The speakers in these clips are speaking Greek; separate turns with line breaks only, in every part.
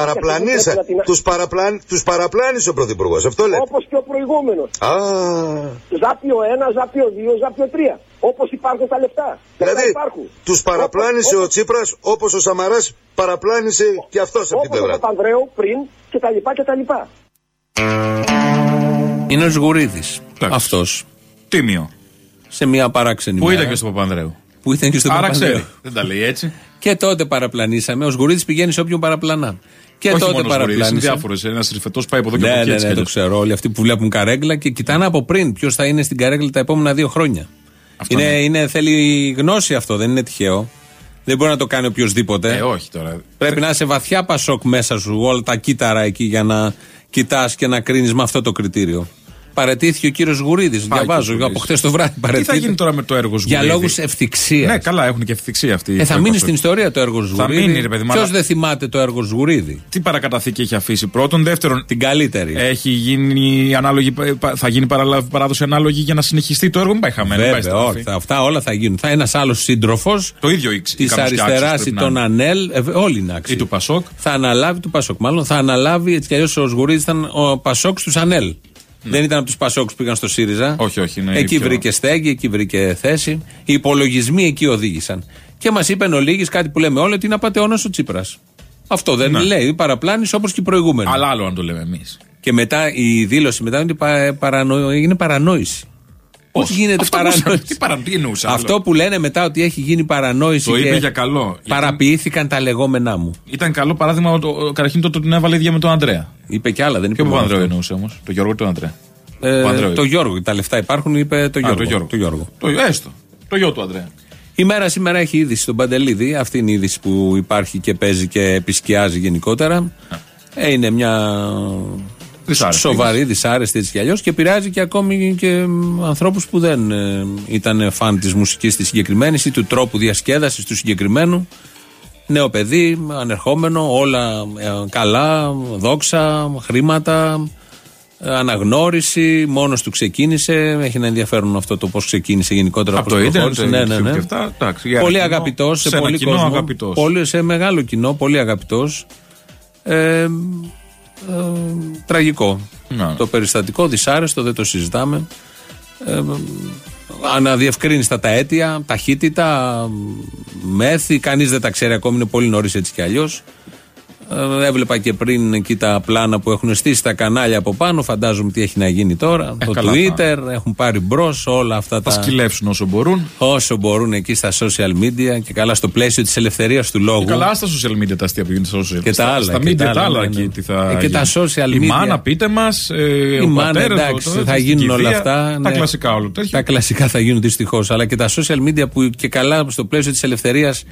Του παραπλανήσα. Τους παραπλάν, τους παραπλάνησε ο Πρωθυπουργός. Αυτό λέτε.
Όπως και ο προηγούμενος.
Α.
Ζάπιο 1, Ζάπιο 2, Ζάπιο 3. Όπως υπάρχουν τα λεφτά.
Δηλαδή, τους παραπλάνησε ο Τσίπρας όπως ο Σαμαράς παραπλάνησε και αυτός από την πλευρά.
Όπω ο Παπανδρέου πριν κτλ.
Είναι ο Σγουρίδης. Αυτός.
Τίμιο.
Σε μια παράξενη
Πού
μέρα.
ήταν και στο Παπανδρέου;
Που ήταν και στον
Άρα
Παπανδρέου.
ξέρει. Δεν τα λέει έτσι.
Και τότε παραπλανήσαμε. Ο Σγουρίδη πηγαίνει σε όποιον παραπλανά. Και
Όχι
τότε
μόνος Είναι
παραπλάνησε.
διάφορε. Ένας ρηφετός πάει από εδώ και
Ναι,
από εκεί.
ναι,
έτσι
ναι,
κι
το
αλλιώς.
ξέρω. Όλοι αυτοί που βλέπουν καρέγκλα και κοιτάνε από πριν ποιος θα είναι στην καρέγκλα τα επόμενα δύο χρόνια.
Αυτό
Είναι,
ναι.
είναι, θέλει γνώση αυτό, δεν είναι τυχαίο. Δεν μπορεί να το κάνει οποιοδήποτε.
Ε, όχι τώρα.
Πρέπει να είσαι βαθιά πασόκ μέσα σου, όλα τα κύτταρα εκεί για να κοιτάς και να κρίνεις με αυτό το κριτήριο. Παρετήθηκε ο κύριος Γουρίδης.
Πάει
Διαβάζω
και ο
από χτε το βράδυ.
Τι θα
παρετήθηκε.
γίνει τώρα με το έργο
Για
Σγουρίδη;
λόγους ευτυχία.
Ναι, καλά, έχουν και ευθυξία αυτή.
Ε, θα μείνει στην ιστορία το έργο
Θα
Σγουρίδη.
μείνει, ρε παιδί μου,
Ποιος
αλλά-
δεν θυμάται το έργο Σγουρίδη.
Τι παρακαταθήκη έχει αφήσει. Πρώτον, δεύτερον,
Την καλύτερη.
έχει γίνει ανάλογη, θα γίνει παραλα- παράδοση ανάλογη για να συνεχιστεί το έργο. Μην πάει χαμένο. μην πάει
Βέβαια,
στραφή.
όχι. θα- Αυτά όλα θα γίνουν. Θα ένας άλλος σύντροφος
Το ίδιο η
της αριστεράς ή των ΑΝΕΛ. Ε, όλοι είναι
Ή
άξιοι.
του Πασόκ.
Θα αναλάβει του Πασόκ. Μάλλον θα αναλάβει έτσι κι αλλιώς ο Σγουρίδη ήταν ο Πασόκ στους ΑΝΕΛ. Δεν ήταν από τους Πασόκ που πήγαν στο ΣΥΡΙΖΑ.
Ναι. Όχι, όχι, είναι
Εκεί
πιο-
βρήκε στέγη, εκεί βρήκε θέση. Οι υπολογισμοί εκεί οδήγησαν. Και μας είπε εν ολίγης κάτι που λέμε όλοι ότι είναι απαταιώνας ο Τσίπρας. Αυτό δεν
Ναι.
λέει. Παραπλάνησε όπως και οι προηγούμενοι.
Αλλά άλλο αν το λέμε εμείς.
Και μετά η δήλωση μετά είναι, πα, παρανο... είναι παρανόηση. Πώς γίνεται
Αυτό
παρανόηση;
πώς- τι παρα- τι εννοούσε, άλλο;
Αυτό που λένε μετά ότι έχει γίνει παρανόηση.
Το
και
είπε για καλό. Γιατί
Παραποιήθηκαν τα λεγόμενά μου.
Ήταν καλό παράδειγμα ο- ο- καταρχήν το ότι την έβαλε ίδια με τον Αντρέα.
Είπε κι άλλα, δεν είπε
Και ο
μόνο
Παπανδρέου
αυτός.
εννοούσε όμως. Το Γιώργο ή τον Αντρέα.
Ε,
Παπανδρέου
το
είπε.
Γιώργο. Τα λεφτά υπάρχουν, είπε το
Α,
Γιώργο.
το Γιώργο.
Το Γιώργο.
Το, έστω. Το γιο του Αντρέα.
Η μέρα σήμερα έχει είδηση στον Παντελίδη. Αυτή είναι η είδηση που υπάρχει και παίζει και επισκιάζει γενικότερα. Ε, είναι μια
Δυσάρεστη
σοβαρή, δυσάρεστη έτσι κι αλλιώς και επηρεάζει και ακόμη και ανθρώπους που δεν ε, ήταν φαν της μουσικής της συγκεκριμένης ή του τρόπου διασκέδασης του συγκεκριμένου. Νέο παιδί, ανερχόμενο, όλα ε, καλά, δόξα, χρήματα, ε, αναγνώριση, μόνος του ξεκίνησε. Έχει ένα ενδιαφέρον αυτό το πώς ξεκίνησε γενικότερα.
Από
πώς
το ίντερνετ,
προχώρησε.
το
ναι, ναι,
YouTube
ναι.
και αυτά, εντάξει, για
πολύ
ένα κοινό,
αγαπητός σε,
σε ένα
πολύ
κοινό
κόσμο.
αγαπητός.
Πολύ, σε μεγάλο κοινό, πολύ αγαπητός. Ε, ε, τραγικό.
Να.
Το περιστατικό, δυσάρεστο, δεν το συζητάμε. Ε, αναδιευκρίνηστα τα αίτια, ταχύτητα, μέθη, κανείς δεν τα ξέρει ακόμη, είναι πολύ νωρίς έτσι κι αλλιώς. Ε, έβλεπα και πριν εκεί τα πλάνα που έχουν στήσει τα κανάλια από πάνω. Φαντάζομαι τι έχει να γίνει τώρα.
Ε,
το
καλά,
Twitter, έχουν πάρει μπρος όλα αυτά
Θα
τα.
σκυλεύσουν όσο μπορούν.
Όσο μπορούν εκεί στα social media και καλά στο πλαίσιο της ελευθερίας του λόγου.
Και καλά στα social media τα αστεία που γίνονται στα social
Και τα άλλα,
Στα
και
media
τα
τα
άλλα,
άλλα
ναι,
εκεί
ναι.
τι θα
Ε, και τα
γίνει.
social
Η
media.
μάνα πείτε μας. Ε,
Η
ο
μάνα,
πατέρας,
εντάξει,
το-
θα
το-
γίνουν
η
όλα
κηδεία,
αυτά.
Τα
ναι.
κλασικά όλο τέτοια.
Τα κλασικά θα γίνουν δυστυχώς. Αλλά και τα social media που και καλά στο πλαίσιο της ελευθερίας,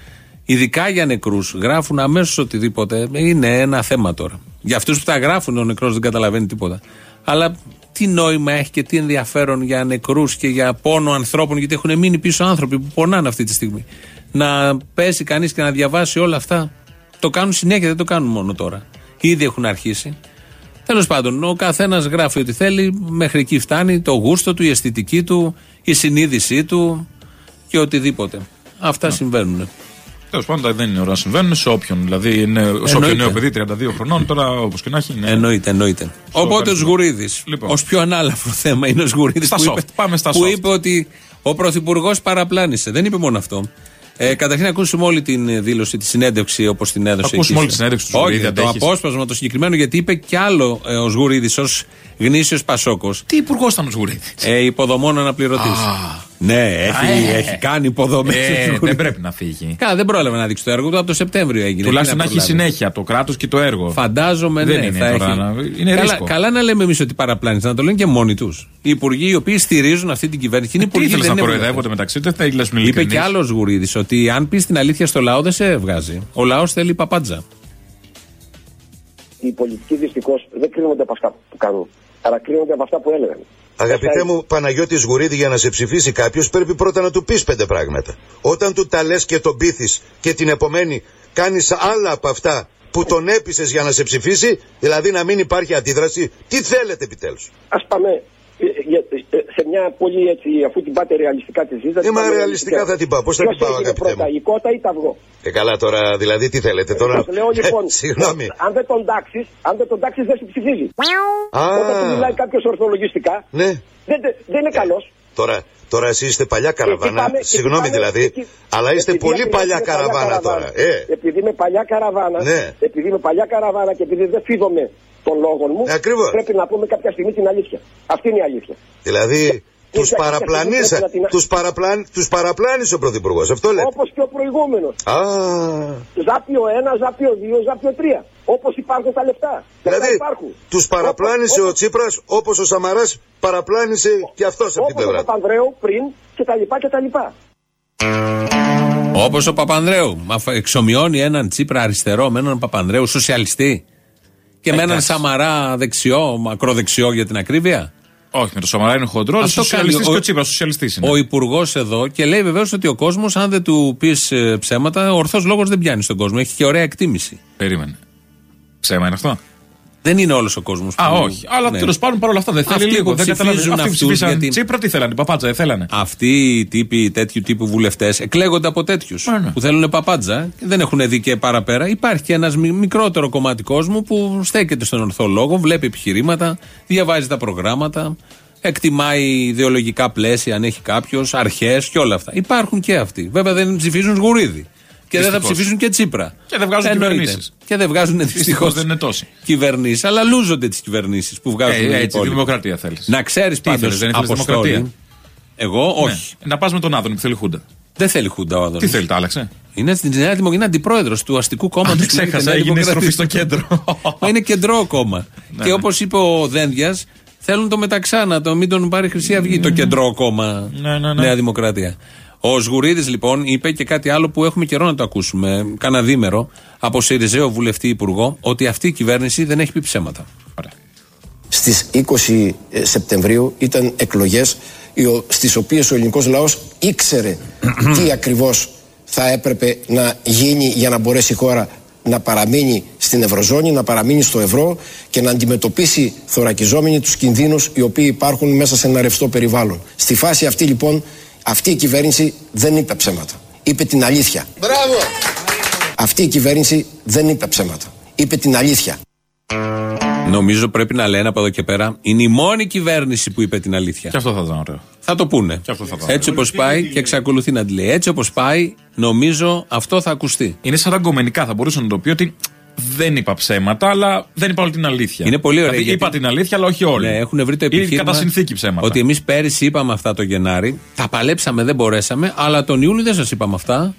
ειδικά για νεκρούς, γράφουν αμέσως οτιδήποτε. Είναι ένα θέμα τώρα. Για αυτούς που τα γράφουν, ο νεκρός δεν καταλαβαίνει τίποτα. Αλλά τι νόημα έχει και τι ενδιαφέρον για νεκρούς και για πόνο ανθρώπων, γιατί έχουν μείνει πίσω άνθρωποι που πονάνε αυτή τη στιγμή. Να πέσει κανείς και να διαβάσει όλα αυτά. Το κάνουν συνέχεια, δεν το κάνουν μόνο τώρα. Ήδη έχουν αρχίσει. Τέλος πάντων, ο καθένας γράφει ό,τι θέλει, μέχρι εκεί φτάνει το γούστο του, η αισθητική του, η συνείδησή του και οτιδήποτε. Αυτά συμβαίνουν.
Τέλος πάντων δεν είναι ώρα να συμβαίνουν σε όποιον. Δηλαδή είναι, σε
Εννοείται.
όποιον νέο παιδί 32 χρονών, τώρα όπως και να έχει. Είναι...
Εννοείται, εννοείται. Οπότε ο
ευχαριστώ.
Σγουρίδης,
Λοιπόν.
ως πιο ανάλαφρο θέμα είναι ο Σγουρίδης
Στα
που,
soft.
είπε,
Πάμε στα
που
soft.
είπε ότι ο Πρωθυπουργός παραπλάνησε. Δεν είπε μόνο αυτό. Ε, καταρχήν να ακούσουμε όλη την ε, δήλωση, τη συνέντευξη όπως την έδωσε.
Ακούσουμε
εκεί.
όλη τη συνέντευξη του
Όχι,
Σγουρίδη,
το
αντέχεις.
απόσπασμα το συγκεκριμένο γιατί είπε κι άλλο ε, ο Σγουρίδης ως γνήσιος Πασόκος.
Τι υπουργός ήταν ο Σγουρίδης;
Ε, υποδομών αναπληρωτής. Ναι, έχει,
Α, ε.
έχει κάνει υποδομές.
Ε, δεν πρέπει να φύγει.
Καλά, δεν πρόλαβε να δείξει το έργο του. Από το Σεπτέμβριο έγινε.
Τουλάχιστον
Τι
να έχει
προλάβει.
συνέχεια το κράτος και το έργο.
Φαντάζομαι
Δεν
ναι,
είναι
θα
τώρα
έχει.
να- είναι
καλά,
ρίσκο.
καλά να λέμε εμείς ότι παραπλάνησε, να το λένε και μόνοι τους. Οι υπουργοί οι οποίοι στηρίζουν αυτή την κυβέρνηση. Είναι
Τι
υπουργοί,
ήθελες
δεν
να
είναι
κοροϊδεύονται μεταξύ τους, δεν θα ήθελες να
Είπε και άλλος Γουρίδης ότι αν πεις την αλήθεια στο λαό δεν σε βγάζει. Ο λαός θέλει παπάντζα.
Οι πολιτικοί δυστυχώς δεν κρίνονται από αυτά που κάνουν, αλλά κρίνονται από αυτά που έλεγαν.
Αγαπητέ μου Παναγιώτης Γουρίδη, για να σε ψηφίσει κάποιος, πρέπει πρώτα να του πεις πέντε πράγματα. Όταν του τα λες και τον πείθεις και την επομένη κάνεις άλλα από αυτά που τον έπεισες για να σε ψηφίσει, δηλαδή να μην υπάρχει αντίδραση, τι θέλετε επιτέλους;
Α πάμε. Ε, για- ε, σε μια πολύ έτσι, αφού την πάτε ρεαλιστικά τη ζήτηση.
Ε, μα ρεαλιστικά θα την πάω. Πώς θα την πάω, αγαπητέ
πρώτα,
μου.
η κότα ή τα αυγό;
Ε, καλά τώρα, δηλαδή τι θέλετε τώρα.
Σας λέω λοιπόν,
Ε, Συγγνώμη.
αν δεν τον τάξεις, αν δεν τον τάξεις δεν σου ψηφίζει.
Α,
Όταν του μιλάει κάποιος ορθολογιστικά,
ναι.
δεν, δεν είναι καλός.
Τώρα, τώρα εσεί είστε παλιά καραβάνα.
πάμε- και
Συγγνώμη
πάμε-
δηλαδή.
εκεί-
Αλλά είστε
επειδή
πολύ
ακριβώς
παλιά
είμαι
καραβάνα τώρα. Ε,
Επειδή είμαι παλιά καραβάνα,
Ναι.
επειδή είμαι παλιά καραβάνα και επειδή δεν φίδομαι των λόγων μου,
Ε, ακριβώς.
πρέπει να πούμε κάποια στιγμή την αλήθεια. Αυτή είναι η αλήθεια.
δηλαδή τους
και-
παραπλανήσα.
και- και-
Τους παραπλαν, τους παραπλάνησε ο Πρωθυπουργός. Αυτό λέτε.
Όπως και ο προηγούμενος.
Α,
Ζάπιο 1, Ζάπιο 2, Ζάπιο 3. Όπως υπάρχουν τα λεφτά. Λεφτά
δηλαδή
υπάρχουν.
τους παραπλάνησε ο Τσίπρας όπως ο Σαμαράς παραπλάνησε και αυτός από την
Όπως ο
πλευρά του.
Παπανδρέου πριν και τα λοιπά και τα λοιπά.
Όπως ο Παπανδρέου. Μα φ- εξομοιώνει έναν Τσίπρα αριστερό με έναν Παπανδρέου σοσιαλιστή. Και με έναν
Εντάξει.
Σαμαρά δεξιό, μακροδεξιό για την ακρίβεια;
Όχι, με το Σαμαρά είναι χοντρός. Ο
Αυτό
σοσιαλιστή
κάνει ο-
και ο Τσίπρας σοσιαλιστής είναι.
Ο υπουργός εδώ και λέει βεβαίως ότι ο κόσμος, αν δεν του πεις ψέματα, ο ορθός λόγος δεν πιάνει στον κόσμο. Έχει και ωραία εκτίμηση.
Περίμενε. Ψέμα είναι αυτό;
Δεν είναι όλος ο κόσμος.
Α, όχι. Αλλά τέλος πάντων παρόλα αυτά δεν θέλει
Ναι. Αυτοί
λίγο.
που
Δεν καταλαβαίνω.
ψηφίζουν
Αυτοί
αυτούς
ψηφίσαν
γιατί-
Τσίπρα τι θέλανε, παπάτσα δεν θέλανε.
Αυτοί οι τύποι, τέτοιου τύπου βουλευτές εκλέγονται από τέτοιους
Ναι, ναι.
που θέλουν παπάντζα και δεν έχουν δει και παραπέρα. Υπάρχει και ένα μικρότερο κομμάτι κόσμου που στέκεται στον ορθό λόγο, βλέπει επιχειρήματα, διαβάζει τα προγράμματα, εκτιμάει ιδεολογικά πλαίσια αν έχει κάποιος, αρχές και όλα αυτά. Υπάρχουν και αυτοί. Βέβαια δεν ψηφίζουν γουρίδι. Και δεν θα
Δυστυχώς.
ψηφίσουν και Τσίπρα.
Και δεν βγάζουν
Εννοείται.
κυβερνήσεις.
Και δεν βγάζουν
Δυστυχώς
δυστυχώς
δεν είναι τόσοι.
κυβερνήσεις. Αλλά λούζονται τις κυβερνήσεις που βγάζουν.
Ε,
οι
έτσι,
υπόλοιποι.
δημοκρατία θέλεις.
Να ξέρεις
Τι
πάντως.
ήθελες, δεν ήθελες δημοκρατία;
Εγώ όχι.
Ναι. Να πας με τον Άδωνη που θέλει Χούντα.
Δεν θέλει χούντα ο Άδωνης.
Τι θέλει, τα άλλαξε;
Είναι στην Νέα Δημοκρατία, είναι αντιπρόεδρος του αστικού κόμματος.
Δεν ξέχασα, έγινε στροφή στο κέντρο.
Μα είναι κεντρό κόμμα.
Ναι,
και
ναι.
όπως είπε ο Δένδιας, θέλουν το μεταξάνα, το μην τον πάρει η Χρυσή Αυγή, το κεντρό κόμμα
Ναι, ναι, ναι.
Νέα Δημοκρατία. Ο Σγουρίδης λοιπόν είπε και κάτι άλλο που έχουμε καιρό να το ακούσουμε, κάνα δίμερο, από Σιριζέο βουλευτή υπουργό, ότι αυτή η κυβέρνηση δεν έχει πει ψέματα.
Ωραία.
Στις 20 Σεπτεμβρίου ήταν εκλογές οι ο- στις οποίες ο ελληνικός λαός ήξερε τι ακριβώς θα έπρεπε να γίνει για να μπορέσει η χώρα να παραμείνει στην Ευρωζώνη, να παραμείνει στο ευρώ και να αντιμετωπίσει θωρακιζόμενοι τους κινδύνους οι οποίοι υπάρχουν μέσα σε ένα ρευστό περιβάλλον. Στη φάση αυτή λοιπόν αυτή η κυβέρνηση δεν είπε ψέματα. Είπε την αλήθεια.
Μπράβο!
Αυτή η κυβέρνηση δεν είπε ψέματα. Είπε την αλήθεια.
Νομίζω πρέπει να λένε από εδώ και πέρα, είναι η μόνη κυβέρνηση που είπε την αλήθεια.
Και αυτό θα ήταν ωραίο.
Θα το πούνε.
Και αυτό θα το
Έτσι όπως πάει και εξακολουθεί να τη λέει. Έτσι όπως πάει, νομίζω αυτό θα ακουστεί.
Είναι σαν ραγκομενικά. Θα μπορούσε να το πει ότι δεν είπα ψέματα, αλλά δεν είπα όλη την αλήθεια.
Είναι πολύ ωραία,
Δηλαδή,
γιατί-
είπα την αλήθεια, αλλά όχι όλη.
Ναι, έχουν βρει το επιχείρημα.
Είναι κατά συνθήκη ψέματα.
Ότι εμείς πέρυσι είπαμε αυτά το Γενάρη, τα παλέψαμε, δεν μπορέσαμε, αλλά τον Ιούλιο δεν σας είπαμε αυτά.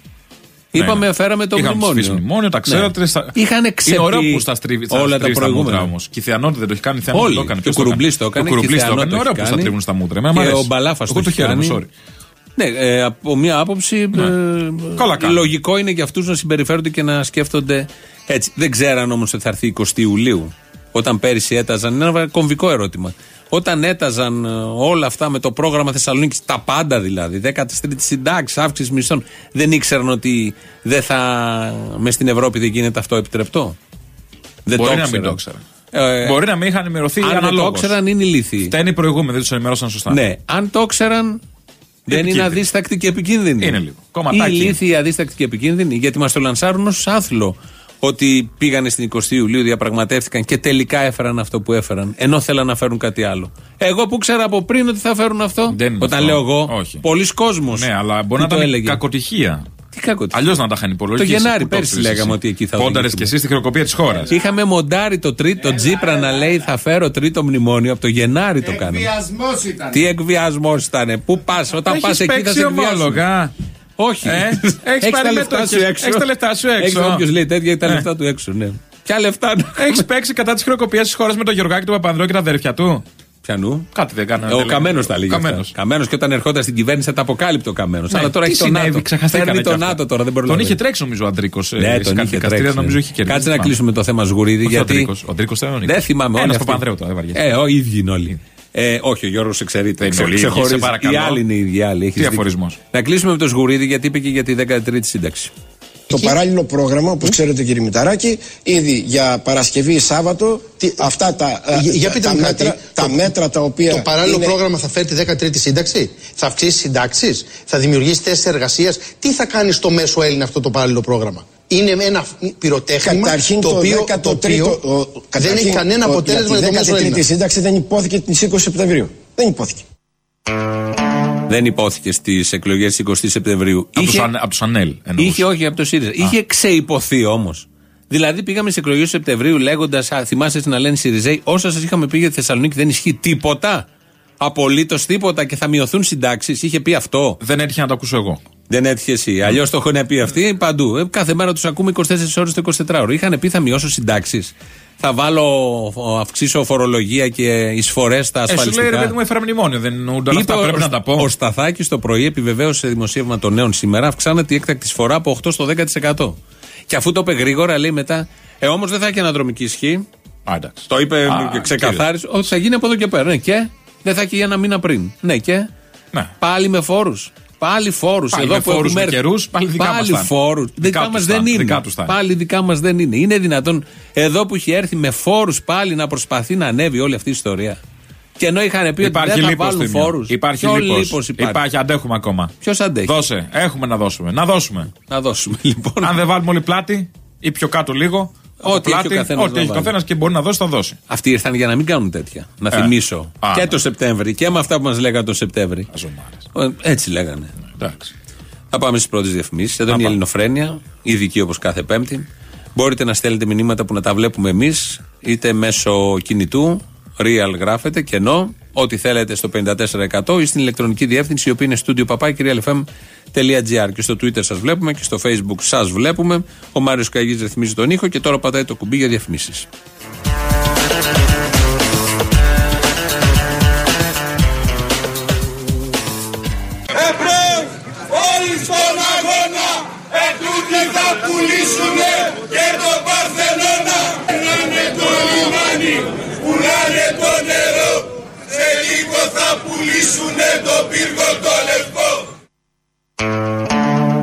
Ναι,
Είπαμε,
ναι.
φέραμε το
Είχαμε
μνημόνιο.
ψηφίσει μνημόνιο, τα ξέρατε.
Ναι.
Στα...
Είχαν ξεπεί
Είναι ωραίο που στα στρίβει στα
όλα τα
στρίβει στα
προηγούμενα.
μούτρα όμως. Και η Θεανότητα δεν το έχει κάνει. Η Θεανότητα
Όλοι.
το έκανε.
Και ο
Ποιος
Κουρουμπλής το έκανε,
Ο Κουρουμπλής
και η
το έκανε. Είναι
Θεανότητα
ωραίο
το
που στα
κάνει.
τρίβουν στα μούτρα. Εμένα μ'
Και
αρέσει.
ο Μπαλάφας
Εγώ
το
το
έχει
χαίρομαι,
κάνει.
Sorry.
Ναι, ε, από μία άποψη. Ε,
Καλά κάνει.
λογικό είναι για αυτούς να συμπεριφέρονται και να σκέφτονται έτσι. Δεν ξέραν όμως ότι θα έρθει 20 Ιουλίου. Όταν πέρυσι έταζαν. Είναι ένα κομβικό ερώτημα. Όταν έταζαν ε, όλα αυτά με το πρόγραμμα Θεσσαλονίκης, τα πάντα δηλαδή, 13η συντάξη, αύξηση μισθών, δεν ήξεραν ότι δεν θα. μες στην Ευρώπη δεν γίνεται αυτό επιτρεπτό; Δεν
Μπορεί
το
να μην
ήξεραν.
το ήξεραν.
Ε,
Μπορεί να μην είχαν ενημερωθεί
αν δεν το
αναλόγως.
ήξεραν, είναι ηλίθιοι.
Φταίνει οι προηγούμενοι, δεν τους ενημερώσαν σωστά.
Ναι, αν το ήξεραν, δεν είναι
Επικίνδυνοι.
αδίστακτοι και επικίνδυνοι.
Είναι λίγο. Κομματάκι.
Οι ηλίθιοι, αδίστακτοι και επικίνδυνοι, γιατί μας το λανσάρουν ως άθλο. Ότι πήγανε στην 20 Ιουλίου, διαπραγματεύτηκαν και τελικά έφεραν αυτό που έφεραν. Ενώ θέλαν να φέρουν κάτι άλλο. Εγώ που ξέρα από πριν ότι θα φέρουν αυτό.
Δεν είναι
όταν
αυτό.
λέω εγώ,
Όχι.
πολλοί κόσμοι.
Ναι, αλλά μπορεί να
το
ήταν
έλεγε.
κακοτυχία.
Τι κακοτυχία.
Αλλιώς να τα είχαν υπολογίσει.
Το Γενάρη
Πού το
πέρσι
ξέρεις
λέγαμε
εσύ.
ότι εκεί θα
Πόνταρες
οδηγηθούμε.
και εσύ στη χρεοκοπία της χώρας.
Είχαμε μοντάρει το τρίτο Τζίπρα να λέει θα φέρω τρίτο μνημόνιο. Από το Γενάρη το κάναμε.
ήταν.
Τι εκβιασμός ήταν. Πού πας, όταν πας εκεί θα σε εκβιάσουν.
ομόλογα.
Όχι.
Ε, έχεις
Έχεις
πάρει
τα λεφτά
μετόχες.
σου έξω.
Έχεις τα λεφτά σου έξω.
Έχεις όποιος λέει τέτοια, έχει τα
Ε.
λεφτά του έξω, ναι. Ποια λεφτά να
Έχει παίξει κατά της χρεοκοπίας της χώρας με τον Γεωργάκη του Παπανδρέου και τα αδέρφια του.
Πιανού.
Κάτι δεν κάνανε.
Ο Καμένος τα λέγει.
Καμένος.
Καμένος και όταν ερχόταν στην κυβέρνηση θα τα αποκάλυπτε ο Καμένος.
Ναι,
Αλλά τώρα
τι
έχει τον
συνέβη,
ΝΑΤΟ.
ξεχαστήκανε
Παίρνει
κι
τον
αυτά.
ΝΑΤΟ τώρα, δεν μπορεί
Τον
να
είχε
βρει.
τρέξει νομίζω ο Αντρίκος.
Ναι, τον είχε τρέξει.
Νομίζω είχε κερδίσει.
Κάτσε να
Πάμε.
κλείσουμε το θέμα Σγουρίδη.
Όχι ο
γιατί
Αντρίκος, ο Αντρίκος ήταν ο Νίκος.
Δεν θυμάμαι όλοι.
Ένας
αυτοί.
Παπανδρέου τώρα, δεν βαριέσαι.
Ε, ο ίδιοι είναι όλοι. Ε, όχι, ο Γιώργος εξαιρείται.
Δεν είναι όλοι οι ίδιοι,
Ξεχωρίζει.
σε παρακαλώ.
Οι άλλοι είναι οι ίδιοι. οι άλλοι. Έχεις
Τι
δίκιο.
αφορισμός;
Να κλείσουμε με τον Σγουρίδη γιατί είπε και για τη 13η σύνταξη.
Το παράλληλο πρόγραμμα, όπως ξέρετε κύριε Μηταράκη, ήδη για Παρασκευή Σάββατο, αυτά τα, ε,
Για- για
τα-
πείτε
τα
μου
μέτρα,
κάτι.
τα
Το-
μέτρα τα οποία.
Το παράλληλο
είναι-
πρόγραμμα θα φέρει τη 13η σύνταξη, θα αυξήσει συντάξεις, θα δημιουργήσει θέσεις εργασίας; Τι θα κάνει στο μέσο Έλληνα αυτό το παράλληλο πρόγραμμα; Είναι ένα πυροτέχνημα
Καταρχήν
το
το,
οποίο,
13ο,
το οποίο
ο-
δεν
καταρχήν
έχει κανένα
το-
αποτέλεσμα για το μέσο
τη 13η
Έλληνα.
σύνταξη δεν υπόθηκε την 20 Σεπτεμβρίου. Δεν υπόθηκε.
Δεν υπόθηκε στις εκλογές 20 Σεπτεμβρίου.
Από
Είχε-
τους ανε- από του Ανέλ. εννοούσα.
Είχε όχι από το ΣΥΡΙΖΑ. Είχε ξεϊποθεί όμως. Δηλαδή πήγαμε στις εκλογές του Σεπτεμβρίου λέγοντας, θυμάστε έτσι να λένε οι ΣΥΡΙΖΑΙ, όσα σας είχαμε πει για τη Θεσσαλονίκη δεν ισχύει τίποτα. Απολύτως τίποτα και θα μειωθούν συντάξεις. Είχε πει αυτό.
Δεν έτυχε να το ακούσω εγώ.
Δεν έτυχε εσύ. Αλλιώς το έχουν πει αυτοί παντού. Ε, κάθε μέρα τους ακούμε 24 ώρες το 24ωρο. Είχαν πει θα μειώσω συντάξεις. Θα βάλω, αυξήσω φορολογία και εισφορές στα
Ε, σου λέει ρε
ασφαλιστικά.
παιδί μου, έφερα μνημόνιο. Δεν όλα
Είπε
αυτά
ο-
πρέπει να τα πω.
Ο Σταθάκης το πρωί επιβεβαίωσε σε δημοσίευμα των νέων σήμερα, αυξάνεται η έκτακτη φορά από 8 στο 10%. Και αφού το είπε γρήγορα, λέει μετά, Ε, όμως δεν θα έχει αναδρομική ισχύ.
Α, εντάξει.
Το είπε
Α,
και ξεκαθάρισε ότι θα γίνει από εδώ και πέρα. Ναι, και δεν θα έχει για ένα μήνα πριν. Ναι, και
Ναι.
πάλι με φόρους. Πάλι φόρους.
Πάλι
Εδώ
με
που
φόρους,
έχουμε
με
έρθει.
καιρούς, πάλι δικά μας
Πάλι
θα είναι.
φόρους.
Δικά
Δικά
τους
μας
θα
δεν
είναι,
είναι.
δικά τους θα είναι.
Πάλι δικά μας δεν είναι. Είναι δυνατόν εδώ που έχει έρθει με φόρους πάλι να προσπαθεί να ανέβει όλη αυτή η ιστορία. Και ενώ είχαν πει
Υπάρχει
ότι δεν θα
λίπος
βάλουν
Θήμιο.
φόρους.
Υπάρχει λίπος. Υπάρχει, αντέχουμε ακόμα.
Ποιος αντέχει;
Δώσε, έχουμε να δώσουμε. Να δώσουμε.
Να δώσουμε λοιπόν.
Αν δεν βάλουμε όλοι πλάτη ή πιο κάτω λίγο. από
Ό,τι έχει ο
πλάτη,
καθένας
Ό,τι
να
έχει ο
βάλει.
καθένας και μπορεί να δώσει, θα δώσει.
Αυτοί ήρθαν για να μην κάνουν τέτοια. Να
Ε.
θυμίσω.
Α,
και
ναι.
το Σεπτέμβρη και με αυτά που μας λέγανε το Σεπτέμβρη.
Αζωμάρες.
Ε, Έτσι λέγανε.
Εντάξει.
Θα πάμε στις πρώτες διαφημίσεις. Εδώ είναι η
πάμε.
Ελληνοφρένεια, ειδική όπως κάθε Πέμπτη. Μπορείτε να στέλνετε μηνύματα που να τα βλέπουμε εμείς, είτε μέσω κινητού, real γράφετε, κενό, ό,τι θέλετε στο 54% ή στην ηλεκτρονική διεύθυνση, η οποία είναι studio papakirialfm.gr. Και στο Twitter σας βλέπουμε και στο Facebook σας βλέπουμε. Ο Μάριος Καγής ρυθμίζει τον ήχο και τώρα πατάει το κουμπί για
διαφημίσεις. Το πύργο το λευκό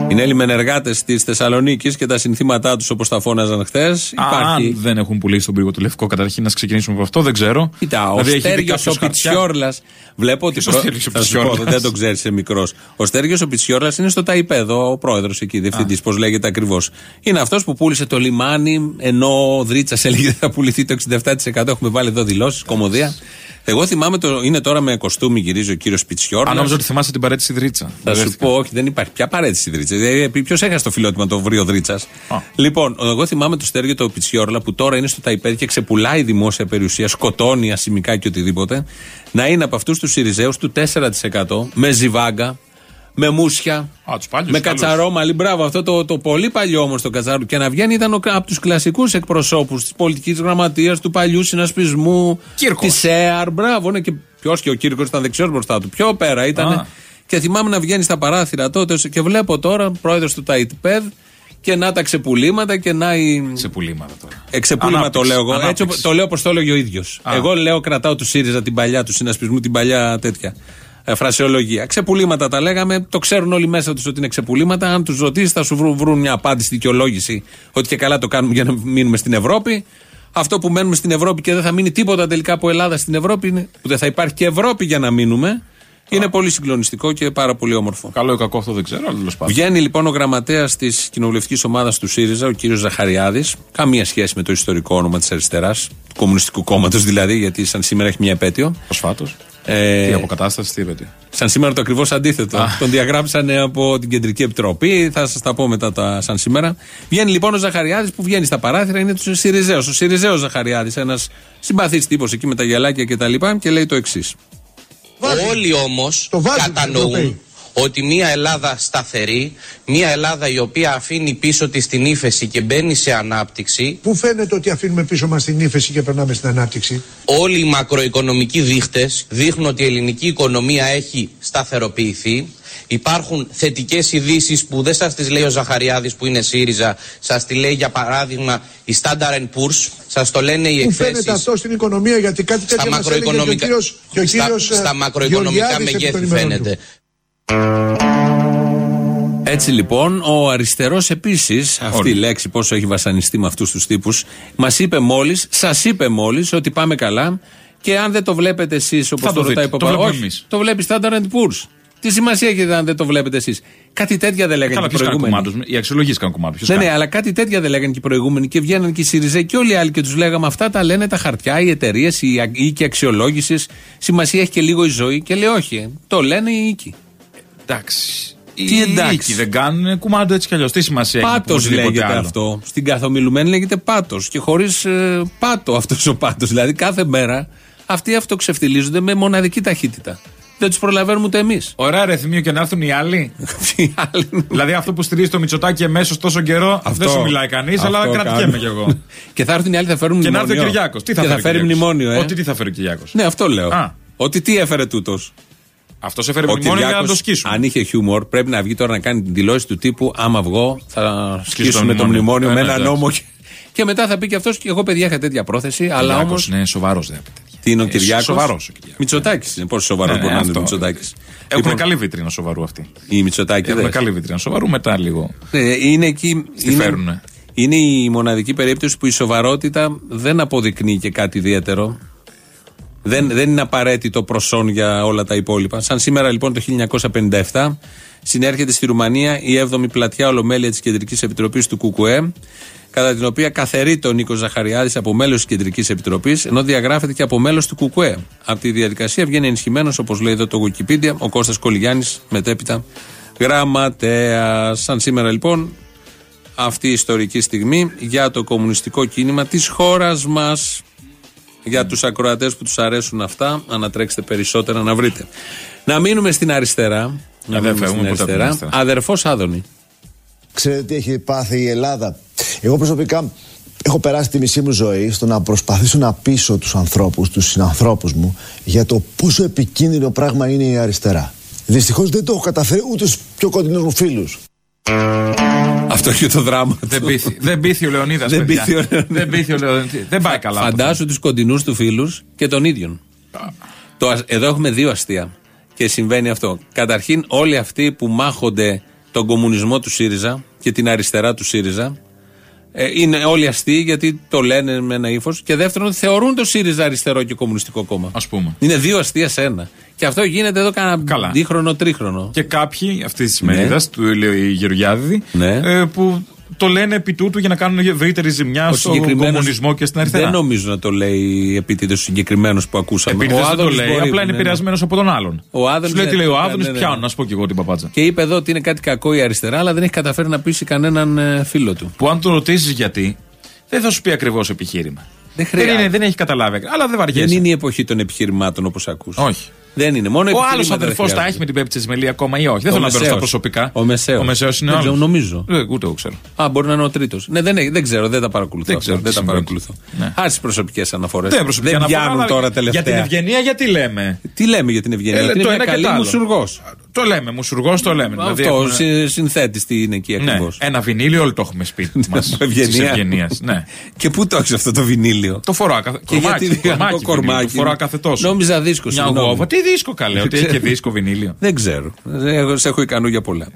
Είναι λιμενεργάτε της Θεσσαλονίκης και τα συνθήματά τους όπως τα φώναζαν χθες. Υπάρχει.
Αν δεν έχουν πουλήσει τον πύργο του Λευκό, καταρχήν να ξεκινήσουμε από αυτό, δεν ξέρω.
Κοίτα, ο
Δηλαδή, έχει δει
Στέργιος
κάποιος
ο
χαρτιά;
Πιτσιόρλας. Βλέπω ότι.
Ποιος ο Στέργιος ο
θα σου πω,
Πιτσιόρλας;
δεν το ξέρεις, είσαι μικρός. Ο Στέργιος ο Πιτσιόρλας είναι στο Ταϊπέδο, ο πρόεδρος εκεί, διευθυντής, πώς λέγεται ακριβώς. Είναι αυτός που πούλησε το λιμάνι, ενώ ο Δρίτσα έλεγε ότι θα πουληθεί το 67%. Έχουμε βάλει εδώ δηλώσεις, κομμωδία. Εγώ θυμάμαι, το, είναι τώρα με κοστούμι γυρίζει ο κύριος Πιτσιόρλα.
Αν νόμιζα ότι θυμάσαι την παρέτηση Δρίτσα.
Θα σου
Μπερδεύτηκα.
πω, όχι, δεν υπάρχει πια παρέτηση Δρίτσα. Ποιος έχασε το φιλότιμο το βρει ο Δρίτσας.
Α.
Λοιπόν, εγώ θυμάμαι το Στέργιο το Πιτσιόρλα που τώρα είναι στο Ταϊπέδ και ξεπουλάει δημόσια περιουσία, σκοτώνει ασημικά και οτιδήποτε. Να είναι από αυτούς τους Σιριζέους του 4% με ζιβάγκα, με μουσια,
Α, τους παλιούς,
με
καλούς.
κατσαρόμαλι. Μπράβο, αυτό το, το πολύ παλιό όμως το κατσαρό. Και να βγαίνει ήταν ο- από τους κλασικούς εκπροσώπους της πολιτικής γραμματείας, του παλιού συνασπισμού,
Κύρκος.
της ΕΑΡ. Μπράβο, ναι, και ποιος και ο Κύρκος ήταν δεξιός μπροστά του. Πιο πέρα ήταν.
Α.
Και θυμάμαι να βγαίνει στα παράθυρα τότε και βλέπω τώρα πρόεδρος του ΤΑΙΤΠΕΔ και να τα ξεπουλήματα και να η.
Σε πουλήματα τώρα.
Εξεπούλημα το
Ανάπτυξη,
λέω εγώ. Έτσι,
ανάπτυξη.
όπως- το λέω όπως το έλεγε ο ίδιος.
Α.
Εγώ λέω, κρατάω του ΣΥΡΙΖΑ την παλιά του συνασπισμού, την παλιά τέτοια ε, φρασεολογία. Ξεπουλήματα τα λέγαμε, το ξέρουν όλοι μέσα τους ότι είναι ξεπουλήματα. Αν τους ρωτήσεις, θα σου βρουν, βρουν μια απάντηση, δικαιολόγηση ότι και καλά το κάνουμε για να μείνουμε στην Ευρώπη. Αυτό που μένουμε στην Ευρώπη και δεν θα μείνει τίποτα τελικά από Ελλάδα στην Ευρώπη, είναι που δεν θα υπάρχει και Ευρώπη για να μείνουμε, είναι πολύ συγκλονιστικό και πάρα πολύ όμορφο.
Καλό ή κακό αυτό δεν ξέρω, αλλά τέλος πάντων.
Βγαίνει λοιπόν ο γραμματέας της κοινοβουλευτικής ομάδας του ΣΥΡΙΖΑ, ο κύριος Ζαχαριάδης. Καμία σχέση με το ιστορικό όνομα της αριστεράς, του Κομμουνιστικού Κόμματος δηλαδή, γιατί σαν σήμερα έχει μια επέτειο.
Προσφάτως.
Ε,
Τι αποκατάσταση, τι είπατε.
σαν σήμερα το ακριβώς αντίθετο. Τον διαγράψανε από την Κεντρική Επιτροπή. Θα σας τα πω μετά τα σαν σήμερα. Βγαίνει λοιπόν ο Ζαχαριάδης που βγαίνει στα παράθυρα, είναι του Σιριζέος. Ο Σιριζέος Ζαχαριάδης, ένας συμπαθής τύπος εκεί με τα γυαλάκια κτλ. Και, τα λοιπά, και λέει το εξής.
Όλοι όμως
Το βάζουν οι
κατανοούν
Ευρωπαίοι.
Ότι μια Ελλάδα σταθερή, μια Ελλάδα η οποία αφήνει πίσω της την ύφεση και μπαίνει σε ανάπτυξη,
Πού φαίνεται ότι αφήνουμε πίσω μας την ύφεση και περνάμε στην ανάπτυξη;
όλοι οι μακροοικονομικοί δείχτες δείχνουν ότι η ελληνική οικονομία έχει σταθεροποιηθεί. Υπάρχουν θετικές ειδήσεις που δεν σας τις λέει ο Ζαχαριάδης που είναι ΣΥΡΙΖΑ, σας τη λέει για παράδειγμα η Standard Poor's, σας το λένε οι
Πού
εκθέσεις.
φαίνεται αυτό στην οικονομία, γιατί κάτι
Στα
τέτοιο μας έλεγε και ο
μακροοικονομικά,
κύριος, και ο
στα,
κύριος, ε,
στα μακροοικονομικά
Γεωργιάδης επί των
μεγέθη
ημερών του.
Φαίνεται.
Έτσι λοιπόν, ο αριστερός επίσης, αυτή
Όλοι.
η λέξη πόσο έχει βασανιστεί με αυτούς τους τύπους, μας είπε μόλις, σας είπε μόλις ότι πάμε καλά και αν δεν το βλέπετε εσείς όπως
Θα
το,
το
ρωτάει
δείτε,
ο
το
Παπα-
βλέπουμε
όχι,
εμείς.
Το βλέπει Standard Poor's. Τι σημασία έχει αν δεν το βλέπετε εσείς. Κάτι τέτοια δεν λέγανε
Καλά,
και οι
ποιος κάνει
προηγούμενοι.
κομμάτι. Οι αξιολογήσει κάνουν κομμάτι. Ποιος
Ναι,
κάνει.
ναι, αλλά κάτι τέτοια δεν λέγανε και οι προηγούμενοι και βγαίναν και οι Σιριζέ και όλοι οι άλλοι και τους λέγαμε αυτά τα λένε τα χαρτιά, οι εταιρείες, οι α- οίκοι αξιολόγησης. Σημασία έχει και λίγο η ζωή και λέει όχι. ε, Το λένε οι οίκοι.
Εντάξει.
Τι
Οι
εντάξει.
οίκοι δεν κάνουν κουμάντο έτσι κι αλλιώς. Τι σημασία έχει.
Πάτος
οπωσδήποτε
λέγεται
άλλο.
αυτό. Στην καθομιλουμένη λέγεται πάτος. Και χωρίς πάτο αυτός ο πάτος. Δηλαδή κάθε μέρα αυτοί αυτοξεφτιλίζονται με μοναδική ταχύτητα. Δεν τους προλαβαίνουμε ούτε εμείς.
Ωραία, ρεθμίο και να έρθουν οι άλλοι. δηλαδή αυτό που στηρίζει το Μητσοτάκι εμέσως τόσο καιρό δεν σου μιλάει κανείς, αλλά
αυτό
κρατιέμαι
κάνω.
κι εγώ.
και θα έρθουν οι άλλοι, θα φέρουν
και να
μνημόνιο.
έρθει ο Κυριάκος. Τι θα
και
φέρει,
θα φέρει
ο Κυριάκος;
μνημόνιο, ε.
Ότι τι θα φέρει ο Κυριάκος.
Ναι, αυτό λέω.
Α.
Ότι τι έφερε τούτος.
Αυτός έφερε μνημόνιο για να το σκίσουμε.
αν είχε χιούμορ, πρέπει να βγει τώρα να κάνει την δηλώση του τύπου Άμα βγω, θα σκίσουμε το
μνημόνιο.
μνημόνιο
Ε,
με
ναι,
ένα
εντάξει.
νόμο. Και, και μετά θα πει και αυτός και εγώ παιδιά είχα τέτοια πρόθεση. Αλλά
Κυριάκος
όμως.
είναι σοβαρός, δεν
Τι είναι ο
Ε,
Κυριάκος;
σοβαρός ο Κυριάκος.
Μητσοτάκης είναι. Πόσο σοβαρός
Ναι,
μπορεί
ναι,
να είναι ο
αυτό.
Μητσοτάκης.
Έχουν καλή βιτρίνα σοβαρού αυτή.
Οι Μητσοτάκη.
Έχουν καλή βιτρίνα σοβαρού μετά λίγο.
Ε, είναι εκεί.
Στη
είναι,
φέρουνε.
είναι η μοναδική περίπτωση που η σοβαρότητα δεν αποδεικνύει και κάτι ιδιαίτερο. Δεν, δεν είναι απαραίτητο προσόν για όλα τα υπόλοιπα. Σαν σήμερα λοιπόν το 1957 συνέρχεται στη Ρουμανία η 7η πλατιά Ολομέλεια της Κεντρικής Επιτροπής του ΚΚΕ, κατά την οποία καθαιρεί τον Νίκο Ζαχαριάδης από μέλος της Κεντρικής Επιτροπής, ενώ διαγράφεται και από μέλος του ΚΚΕ. Από τη διαδικασία βγαίνει ενισχυμένος, όπως λέει εδώ το Wikipedia, ο Κώστας Κολυγιάννης, μετέπειτα γραμματέας. Σαν σήμερα λοιπόν, αυτή η ιστορική στιγμή για το κομμουνιστικό κίνημα της χώρας μας. Για τους ακροατές που τους αρέσουν αυτά, ανατρέξτε περισσότερα να βρείτε. Να μείνουμε στην αριστερά. Να
δεν
μείνουμε
φεύγουμε
στην
ποτέ από την
αριστερά.
αριστερά.
Αδερφός Άδωνη.
Ξέρετε τι έχει πάθει η Ελλάδα. Εγώ προσωπικά έχω περάσει τη μισή μου ζωή στο να προσπαθήσω να πείσω τους ανθρώπους, τους συνανθρώπους μου για το πόσο επικίνδυνο πράγμα είναι η αριστερά. Δυστυχώς δεν το έχω καταφέρει ούτε στους πιο κοντινούς μου φίλους.
Αυτό και το δράμα.
Δεν
του.
πείθει, δεν πείθει ο Λεωνίδας.
Δεν πείθει ο Λεωνίδας.
Δεν πείθει ο Λεωνίδας. Δεν πάει καλά. αυτό.
Φαντάσου τους κοντινούς του φίλους και τον ίδιον. Το, α- εδώ έχουμε δύο αστεία. Και συμβαίνει αυτό. Καταρχήν, όλοι αυτοί που μάχονται τον κομμουνισμό του ΣΥΡΙΖΑ και την αριστερά του ΣΥΡΙΖΑ ε, είναι όλοι αστείοι γιατί το λένε με ένα ύφος. Και δεύτερον, θεωρούν το ΣΥΡΙΖΑ αριστερό και κομμουνιστικό κόμμα.
Α πούμε.
Είναι δύο αστεία σε ένα. Και αυτό γίνεται εδώ
Καλά.
κάνα δίχρονο, τρίχρονο.
Και κάποιοι αυτής της ημερίδα, του λέει Γεωργιάδη,
Ναι.
ε, που το λένε επί τούτου για να κάνουν ευρύτερη ζημιά
Ο
στον
συγκεκριμένος
κομμουνισμό και στην αριστερά.
Δεν νομίζω να το λέει επίτηδε ο συγκεκριμένος που ακούσαμε.
Επειδή
Ο
δεν το
Άδωνης
λέει,
μπορεί,
απλά είναι
ναι, ναι.
επηρεασμένος από τον άλλον.
Ο Άδωνης
Σου λέει
ναι,
τι λέει ο
ναι,
Άδωνης,
ναι, ναι.
πιάνω, να σου πω και εγώ την παπάτσα.
Και είπε εδώ ότι είναι κάτι κακό η αριστερά, αλλά δεν έχει καταφέρει να πείσει κανέναν ε, φίλο του.
Που αν το ρωτήσεις γιατί, δεν θα σου πει ακριβώς επιχείρημα.
Δεν χρειάζεται.
είναι, δεν έχει καταλάβει. Αλλά δεν βαριέσαι.
Δεν είναι η εποχή των επιχειρημάτων όπως ακούς.
Όχι.
Δεν είναι. Μόνο
Ο άλλος
επιχειρήματα δεν
αδερφός τα
χρειάζονται.
έχει με την Πέπη Τσεσμελή ακόμα ή όχι; Δεν
Ο
θέλω να μπαίνω στα
Μεσαίος.
προσωπικά.
Ο Μεσαίος.
Ο Μεσαίος είναι
Δεν
ο
ξέρω,
άλλος.
νομίζω.
Ε, ούτε εγώ ξέρω.
Α, μπορεί να είναι ο τρίτος. Ναι, δεν, έχει- δεν ξέρω, δεν τα παρακολουθώ.
Δεν
αυτά,
ξέρω τι
δεν τα
συμβαίνει.
παρακολουθώ.
Ναι.
Α τις προσωπικές αναφορές.
Δεν, προσωπικά
δεν
αναφορά,
πιάνουν
αλλά
τώρα τελευταία.
Για την ευγενία, γιατί λέμε;
Τι λέμε για την ευγενία;
Ε,
ότι
το
είναι
ένα
μια
και
καλή
το άλλο.
μουσουργός.
Το λέμε, μουσουργός το λέμε. Δηλαδή
Αυτό
έχουμε-
συ- συνθέτει τι είναι εκεί
Ναι,
ακριβώς.
ένα βινίλιο όλο το έχουμε σπίτι μας.
Ευγενία.
ευγενία. Ναι.
Και πού το έχεις αυτό το βινίλιο;
Το φοράω κάθε
Και γιατί
κορμάκι,
το κορμάκι.
Το φοράω κάθε τόσο.
Νόμιζα δίσκο.
Μια
συγγνώμη.
γόβα. Τι δίσκο καλέ, ότι έχει και δίσκο βινίλιο.
Δεν ξέρω. Εγώ σε έχω ικανού για πολλά.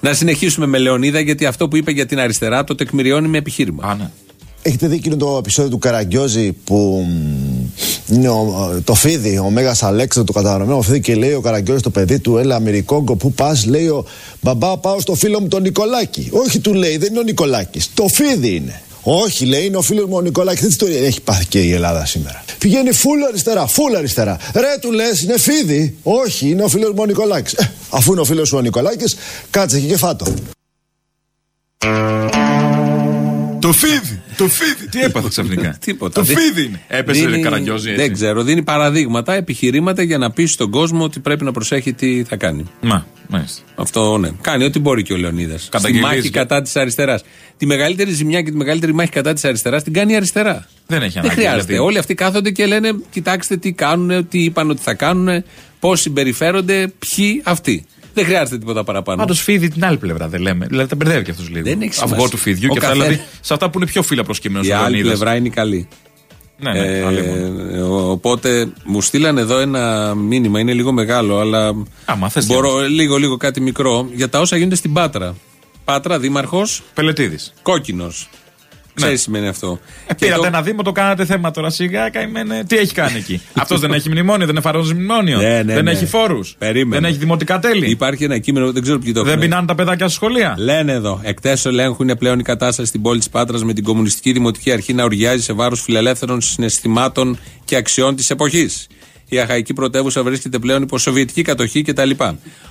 Να συνεχίσουμε με Λεωνίδα, γιατί αυτό που είπε για την αριστερά το τεκμηριώνει με επιχείρημα.
Α, ναι.
Έχετε δει εκείνο το επεισόδιο του Καραγκιόζη που μ, είναι ο- το φίδι, ο Μέγας Αλέξανδρο, το καταγραμμένο φίδι και λέει ο Καραγκιόζης το παιδί του, έλα Αμερικόγκο, πού πας, λέει ο μπαμπά πάω στο φίλο μου τον Νικολάκη. Όχι του λέει, δεν είναι ο Νικολάκης, το φίδι είναι. Όχι, λέει, είναι ο φίλος μου ο Νικολάκης. Δεν ιστορία έχει πάθει και η Ελλάδα σήμερα. Πηγαίνει φούλ αριστερά, φούλ αριστερά. Ρε, του λες, είναι φίδι. Όχι, είναι ο φίλος μου ο Νικολάκης. Ε, αφού είναι ο φίλος σου ο Νικολάκης, κάτσε εκεί και φάτο.
Το φίδι! Το φίδι! Τι έπαθε ξαφνικά;
Τίποτα.
Το
Δι-
φίδι είναι. Έπεσε
δίνει-
καραγκιόζη έτσι.
Δεν ξέρω. Δίνει παραδείγματα, επιχειρήματα για να πείσει τον κόσμο ότι πρέπει να προσέχει τι θα κάνει.
Μα, μάλιστα.
Αυτό ναι. Κάνει ό,τι μπορεί και ο Λεωνίδας. Στη
Καταγγελίες
μάχη
για-
κατά της αριστεράς. Τη μεγαλύτερη ζημιά και τη μεγαλύτερη μάχη κατά της αριστεράς την κάνει η αριστερά.
Δεν έχει
Δεν
ανάγκη.
χρειάζεται.
δηλαδή.
Όλοι αυτοί κάθονται και λένε: Κοιτάξτε τι κάνουν, τι είπαν ότι θα κάνουν, πώς συμπεριφέρονται, ποιοι αυτοί. Δεν χρειάζεται τίποτα παραπάνω.
Πάντως φίδι την άλλη πλευρά δεν λέμε. Δηλαδή τα μπερδεύει και αυτός λίγο.
Δεν έχει σημασία.
Αυγό του φιδιού
Ο
και αυτά
καθένα-
δηλαδή σε αυτά που είναι πιο φύλλα προσκύμενο
η
ο
άλλη
Λεωνίδας.
πλευρά είναι η καλή.
Ναι, ναι,
Ε,
αλίμονο.
οπότε μου στείλαν εδώ ένα μήνυμα, είναι λίγο μεγάλο, αλλά
Άμα θες
μπορώ λίγο, λίγο κάτι μικρό για τα όσα γίνονται στην Πάτρα. Πάτρα, δήμαρχος,
Πελετήδης.
κόκκινος. Ξέρεις τι σημαίνει αυτό. Και
Πήρατε
το-
ένα δήμο, το κάνατε θέμα τώρα σιγά, καημένε. Τι έχει κάνει εκεί. Αυτός δεν έχει μνημόνιο, δεν εφαρμόζει μνημόνιο.
Ναι, ναι,
δεν
ναι.
έχει φόρους.
Περίμενε.
Δεν έχει δημοτικά τέλη.
Υπάρχει ένα κείμενο, δεν ξέρω ποιοι το
Δεν
έχουν.
πεινάνε τα παιδάκια στα σχολεία.
Λένε εδώ, εκτές ελέγχου είναι πλέον η κατάσταση στην πόλη της Πάτρας με την Κομμουνιστική Δημοτική Αρχή να οργιάζει σε βάρος φιλελεύθερων συναισθημάτων και αξιών της εποχής. Η αχαϊκή πρωτεύουσα βρίσκεται πλέον υπό σοβιετική κατοχή κτλ.